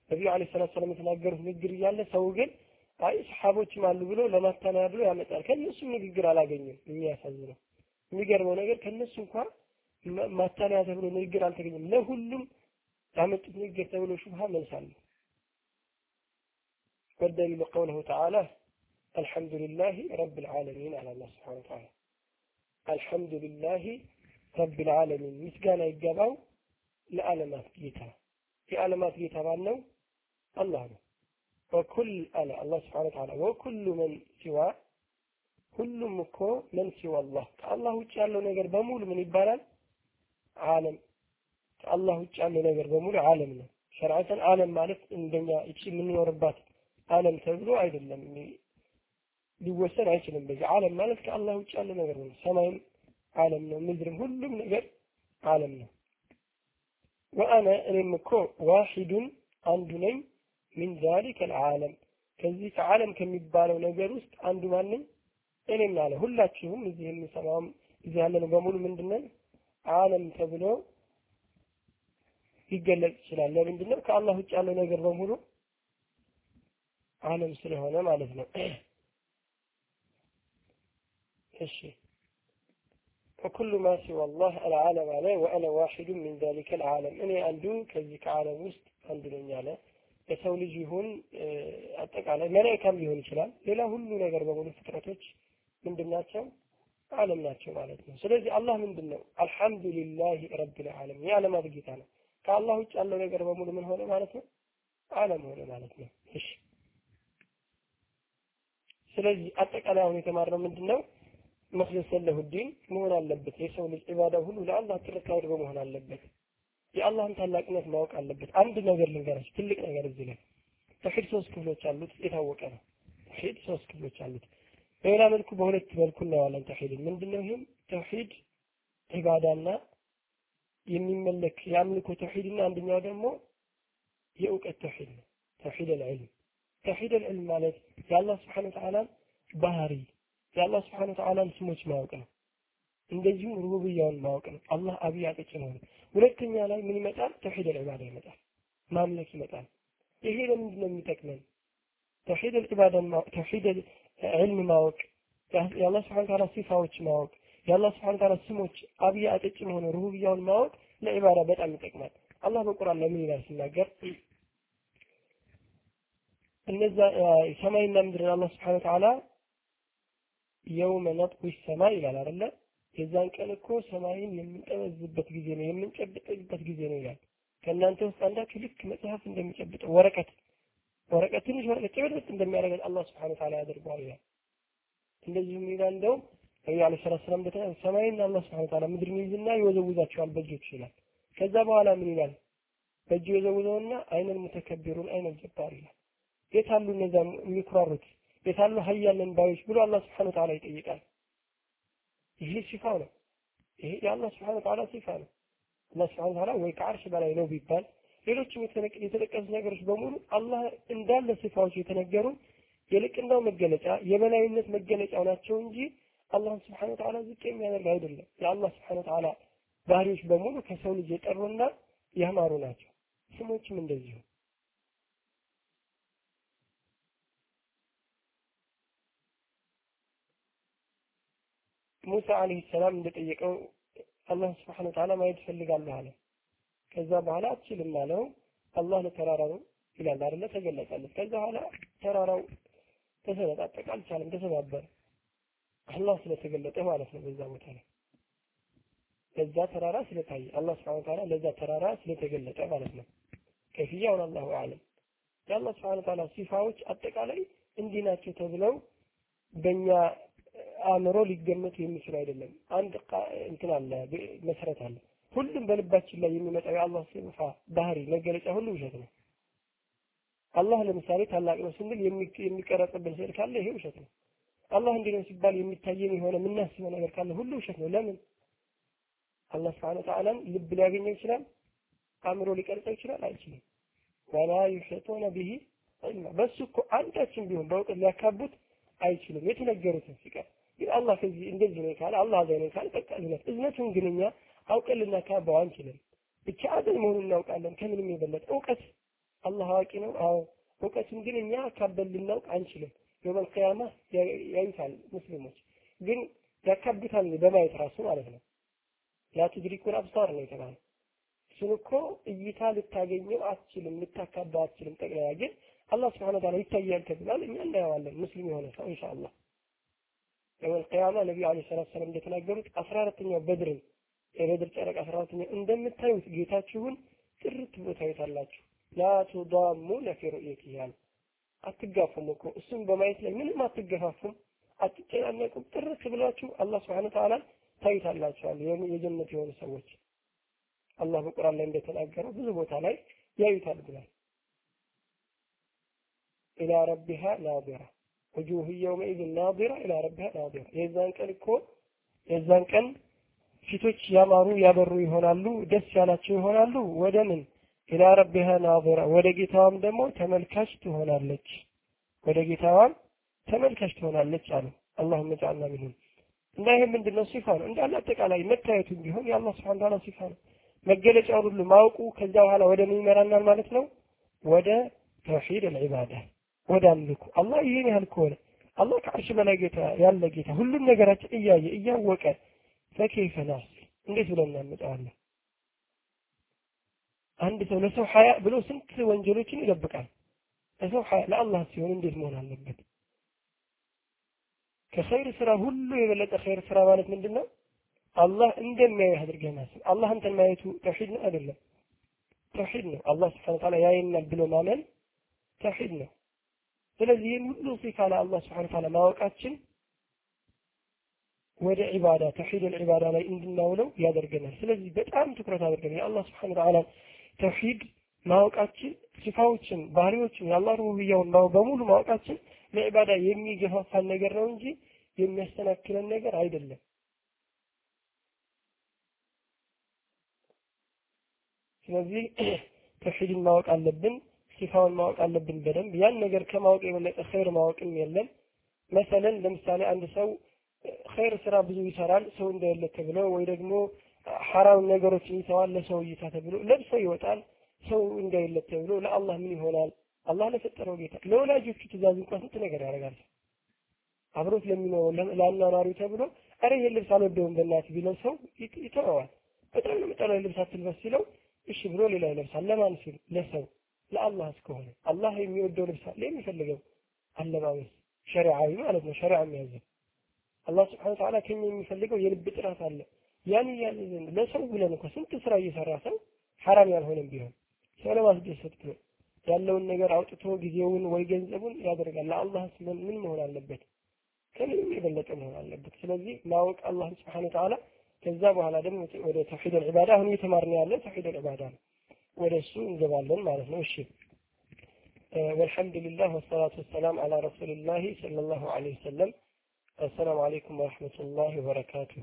ነቢዩ ዓለይሂ ሰላቱ ወሰላም የተናገሩት ንግግር እያለ ሰው ግን አይ ሰሓቦችም አሉ ብሎ ለማታለያ ብሎ ያመጣል። ከነሱም ንግግር አላገኘም። የሚያሳዝነው የሚገርመው ነገር ከነሱ እንኳን ማታለያ ተብሎ ንግግር አልተገኘም። ለሁሉም ያመጡት ንግግር ተብሎ ሹብሃ መልስ አለ። والدليل قوله تعالى الحمد لله رب العالمين على الله سبحانه وتعالى الحمد لله رب العالمين ምስጋና ይገባው ለዓለማት ጌታ የዓለማት ጌታ ማን ነው? አላህ ነው። ወኩል አለ አላህ ስብሐነ ወተዓላ ወኩሉ መን ሲዋ ሁሉም እኮ መን ሲዋ አላህ ከአላህ ውጭ ያለው ነገር በሙሉ ምን ይባላል? ዓለም ከአላህ ውጭ ያለው ነገር በሙሉ ዓለም ነው። ሸርዓተን ዓለም ማለት እንደኛ እቺ የምንኖርባት ዓለም ተብሎ አይደለም ሊወሰን አይችልም። በዚህ ዓለም ማለት ከአላህ ውጭ ያለው ነገር ነው። ሰማይም ዓለም ነው፣ ምድርም ሁሉም ነገር ዓለም ነው። ወአነ እኔም እኮ ዋሂዱን አንዱ ነኝ ሚን ዛሊከ አልዓለም ከዚህ ከዓለም ከሚባለው ነገር ውስጥ አንዱ ማንም እኔም አለ ሁላችሁም እዚህ የምንሰማውም እዚህ ያለነው በሙሉ ምንድነን ዓለም ተብሎ ሊገለጽ ይችላል። ለምንድን? ከአላህ ውጭ ያለው ነገር በሙሉ ዓለም ስለሆነ ማለት ነው። እሺ ወኩሉ ማ ሲዋ አላህ አልዓለም አለ ወአነ ዋሒዱ ሚን ዛሊከ አልዓለም እኔ አንዱ ከዚህ ከዓለም ውስጥ አንዱ ነኝ አለ። የሰው ልጅ ይሁን አጠቃላይ መላኢካም ሊሆን ይችላል። ሌላ ሁሉ ነገር በሙሉ ፍጥረቶች ምንድን ናቸው? ዓለም ናቸው ማለት ነው። ስለዚህ አላህ ምንድን ነው? አልሐምዱሊላህ ረቢል ዓለሚን የዓለማት ጌታ ነው። ከአላህ ውጭ ያለው ነገር በሙሉ ምን ሆነ ማለት ነው? ዓለም ሆነ ማለት ነው። ስለዚህ አጠቃላይ አሁን የተማርነው ምንድን ነው? መክለስ ለሁ ዲን መሆን አለበት። የሰው ልጅ ዒባዳው ሁሉ ለአላህ ጥርት አድርጎ መሆን አለበት። የአላህን ታላቅነት ማወቅ አለበት። አንድ ነገር ልንገራችሁ፣ ትልቅ ነገር እዚህ ላይ ተውሂድ ሶስት ክፍሎች አሉት፣ የታወቀ ነው። ተውሂድ ሶስት ክፍሎች አሉት። በሌላ መልኩ በሁለት መልኩ እናየዋለን ተውሂድን። ምንድነው ይህም? ተውሂድ ዒባዳና የሚመለክ የአምልኮ ተውሂድና አንደኛው ደግሞ የእውቀት ተውሂድ ነው። ተውሂድ አልዕልም ተውሂድ አልዕልም ማለት የአላህ ስብሓነ ወተዓላን ባህሪ የአላህ ስብሓነ ወተዓላን ስሞች ማወቅ ነው። እንደዚሁም ሩቡብያውን ማወቅ ነው። አላህ አብይ አጠጭ ነው። ሁለተኛ ላይ ምን ይመጣል? ተውሂድ አልዒባዳ ይመጣል። ማምለክ ይመጣል። ይሄ ለምንድን ነው የሚጠቅመን? ተውሂድ አልዒባዳ ተውሂድ ዕልም ማወቅ የአላህ ስብሓነ ወተዓላ ሲፋዎች ማወቅ የአላህ ስብሓነ ወተዓላ ስሞች አብይ አጠጭ የሆነ ሩቡብያውን ማወቅ ለዒባዳ በጣም ይጠቅማል። አላህ በቁርአን ላይ ምን ይላል ሲናገር እነዛ ሰማይና ምድርን አላህ ስብሓነ ወተዓላ የውመ ነጥዊ ሰማይ ይላል አይደለ? የዛን ቀን እኮ ሰማይን የምንጠመዝበት ጊዜ ነው፣ የምንጨብጥበት ጊዜ ነው ይላል። ከእናንተ ውስጥ አንዳችሁ ልክ መጽሐፍ እንደሚጨብጠው ወረቀት ወረቀት ትንሽ ወረቀት ጨበጥ እንደሚያደርገን አላህ ስብሓነ ወተዓላ ያደርገዋል ይላል። እንደዚሁም ይላል እንደውም ነቢዩ ዓለይሂ ሰላቱ ወሰላም እንደተናገሩ ሰማይና አላህ ስብሓነ ወተዓላ ምድርን ይይዝና ይወዘውዛቸዋል በእጆቹ ይላል። ከዛ በኋላ ምን ይላል? በእጁ የዘውዘውና አይነል ሙተከቢሩን አይነል ጀባር ይላል። የታሉ እነዛ የሚኩራሩት የታሉ ሀያለን ባዮች ብሎ አላህ ስብሐነሁ ወተዓላ ይጠይቃል። ይሄ ሲፋው ነው። ይሄ የአላህ ስብሐነሁ ወተዓላ ሲፋ ነው። አላህ ስብሐነሁ ወተዓላ ወይ ከዓርሽ በላይ ነው ቢባል ሌሎችም የተጠቀሱ ነገሮች በሙሉ አላህ እንዳለ ሲፋዎች የተነገሩ የልቅናው መገለጫ የበላይነት መገለጫው ናቸው እንጂ አላህን ስብሐነሁ ወተዓላ ዝቅ የሚያደርግ አይደለም። የአላህ ስብሐነሁ ወተዓላ ባህሪዎች በሙሉ ከሰው ልጅ የጠሩና ያማሩ ናቸው። ስሞችም እንደዚሁ ሙሳ አለይሂ ሰላም እንደጠየቀው አላህ ስብሐነሁ ወተዓላ ማየት እፈልጋለሁ አለ። ከዛ በኋላ አትችልም አለው። አላህ ለተራራው ይላል አይደለ? ተገለጸለት። ከዛ በኋላ ተራራው ተሰነጣጠቀ፣ አልቻለም፣ ተሰባበረ። አላህ ስለተገለጠ ማለት ነው። በዛ ቦታ ላይ ለዛ ተራራ ስለታየ አላህ ስብሐነሁ ወተዓላ ለዛ ተራራ ስለተገለጠ ማለት ነው። ከፊያውን አላሁ አለም። የአላህ ስብሐነሁ ወተዓላ ሲፋዎች አጠቃላይ እንዲህ ናቸው ተብለው በእኛ አእምሮ ሊገመቱ የሚችል አይደለም። አንድ እንትን አለ መሰረት አለ። ሁሉም በልባችን ላይ የሚመጣው የአላህ ሲፋ ባህሪ መገለጫ ሁሉ ውሸት ነው። አላህ ለምሳሌ ታላቅ ነው ስንል የሚቀረጽብን ስዕል ካለ ይሄ ውሸት ነው። አላህ እንዲህ ነው ሲባል የሚታየን የሆነ የምናስበው ነገር ካለ ሁሉ ውሸት ነው። ለምን? አላህ ስብሐነሁ ወተዓላን ልብ ሊያገኘው ይችላል፣ አእምሮ ሊቀርጸው ይችላል? አይችልም። ወላ ዩሒጡነ ቢሂ ዒልማ በሱ እኮ አንዳችን ቢሆን በእውቀት ሊያካቡት አይችልም። የተነገሩትን ሲቀር አላህ ከዚህ እንደዚህ ነው ካለ አላህ አዛኝ ነው ካለ በቃ እዝነት እዝነቱን ግን እኛ አውቀን ልናካባው አንችልም። ብቻ አዛኝ መሆኑን እናውቃለን። ከምንም የበለጠ እውቀት አላህ አዋቂ ነው። አዎ እውቀቱን ግን እኛ አካበል ልናውቅ አንችልም። የውመል ቂያማ ያዩታል ሙስሊሞች ግን ያካብታል በማየት ራሱ ማለት ነው። ላ አብሳር ነው የተባለው። እሱን እኮ እይታ ልታገኘው አትችልም፣ ልታካባው አትችልም። ጠቅላላ ግን አላህ ስብሐነ ወተዓላ ይታያል ተብሏል። እኛ እናየዋለን። ሙስሊም የሆነ ሰው ኢንሻአላህ የውመል ቂያማ ነቢዩ ዓለይሂ ሰላቱ ወሰላም እንደተናገሩት አስራ አራተኛው በድርን የበድር ጨረቃ አስራ አራተኛው እንደምታዩት ጌታችሁን ጥርት ብሎ ታዩታላችሁ። ላ ቱዳሙነ ፊ አትጋፉም እኮ እሱም በማየት ላይ ምንም አትገፋፉም፣ አትጨናነቁም። ጥርት ብላችሁ አላህ ስብሐነ ወተዓላ ታዩታላችኋል። የጀነት የሆኑ ሰዎች አላህ በቁርአን ላይ እንደተናገረው ብዙ ቦታ ላይ ያዩታል ብሏል። ኢላ ረቢሃ ናዚራ ውጁህ የውመኢዝን ናዚራ ኢላ ረቢሃ ናዚራ። የዛን ቀን እኮ የዛን ቀን ፊቶች ያማሩ ያበሩ ይሆናሉ፣ ደስ ያላቸው ይሆናሉ። ወደ ምን ኢላ ረቢሃ ናዚራ፣ ወደ ጌታዋም ደግሞ ተመልካች ትሆናለች። ወደ ጌታዋም ተመልካች ትሆናለች አሉ። አላሁመ ጀዐልና ሚንሁም። እና ይሄ ምንድን? ሲፋ ነው እንዳለ አጠቃላይ መታየቱም ቢሆን የአላህ ስብሐነ ወተዓላ ሲፋ ነው። መገለጫውን ሁሉ ማወቁ ከዛ በኋላ ወደ ምን ይመራናል ማለት ነው? ወደ ተውሂድ አልዒባዳ ወደ አምልኩ። አላህ ይህን ያህል ከሆነ አላህ ከአርሽ በላይ ጌታ ያለ ጌታ ሁሉም ነገራችን እያየ እያወቀ ፈከይፈ ናሲ እንዴት ብለን እናምጠዋለን? አንድ ሰው ለሰው ሀያ ብሎ ስንት ወንጀሎችን ይደብቃል። ለሰው ሀያ ለአላህ ሲሆን እንዴት መሆን አለበት? ከኸይር ስራ ሁሉ የበለጠ ኸይር ስራ ማለት ምንድን ነው? አላህ እንደሚያዩ አድርገህ ማሰብ። አላህ አንተን ማየቱ ተውሂድ ነው አይደለም? ተውሂድ ነው። አላህ ስብሐነ ወተዓላ ያየናል ብሎ ማመን ተውሂድ ነው። ስለዚህ ይህን ሁሉ ሲፋ ለአላህ ስብሐነ ወተዓላ ማወቃችን ወደ ዒባዳ ተውሂድ ዒባዳ ላይ እንድናውለው ያደርገናል። ስለዚህ በጣም ትኩረት አድርገን የአላህ ስብሐነ ወተዓላ ተውሂድ ማወቃችን ሲፋዎችን፣ ባህሪዎችን የአላህ ሩቡብያውን በሙሉ ማወቃችን ለዒባዳ የሚገፋፋን ነገር ነው እንጂ የሚያስተናክለን ነገር አይደለም። ስለዚህ ተውሂድን ማወቅ አለብን፣ ሲፋውን ማወቅ አለብን በደንብ። ያን ነገር ከማወቅ የበለጠ ኸይር ማወቅም የለም። መሰለን ለምሳሌ አንድ ሰው ኸይር ስራ ብዙ ይሰራል ሰው እንዳይለት ተብሎ ወይ ደግሞ ሐራም ነገሮችን ይተዋል ለሰው እይታ ተብሎ ለብሶ ይወጣል ሰው እንዳይለት ተብሎ ለአላህ ምን ይሆናል? አላህ ለፈጠረው ጌታ ለወላጆቹ ትእዛዝ እንኳን ስንት ነገር ያደርጋል። አብሮት ለሚኖረው ለአኗኗሪው ተብሎ አረ ይሄን ልብስ አልወደውም በእናትህ ቢለው ሰው ይተወዋል። በጣም ነው የምጠላው ልብስ አትልበስ ሲለው እሺ ብሎ ሌላ ይለብሳል። ለማን ሲል? ለሰው ለአላህ እስከሆነ አላህ የሚወደው ልብስ አለ የሚፈልገው አለባበስ ሸሪዓዊ ማለት ነው። ሸሪዓ የሚያዘው አላህ ስብሐነ ወተዓላ ከኛ የሚፈልገው የልብ ጥራት አለ። ያን እያዘዝን ለሰው ብለን እኮ ስንት ስራ እየሰራ ሰው ሐራም ያልሆነም ቢሆን ሰው ለማስደሰት ብሎ ያለውን ነገር አውጥቶ ጊዜውን ወይ ገንዘቡን ያደርጋል። ለአላህ ምን መሆን አለበት? ከምንም የበለጠ መሆን አለበት። ስለዚህ ማወቅ አላህን ስብሐነ ወተዓላ ከዛ በኋላ ደግሞ ወደ ተውሂድ አልዒባዳ አሁን እየተማርን ያለ ተውሂድ አልዒባዳ ነው። ወደ እሱ እንገባለን ማለት ነው። እሺ ወልሐምዱሊላህ ወሰላቱ ወሰላም አላ ረሱሊላሂ ሰለላሁ ዐለይሂ ወሰለም። አሰላሙ አለይኩም ወረሕመቱላሂ ወበረካቱሁ።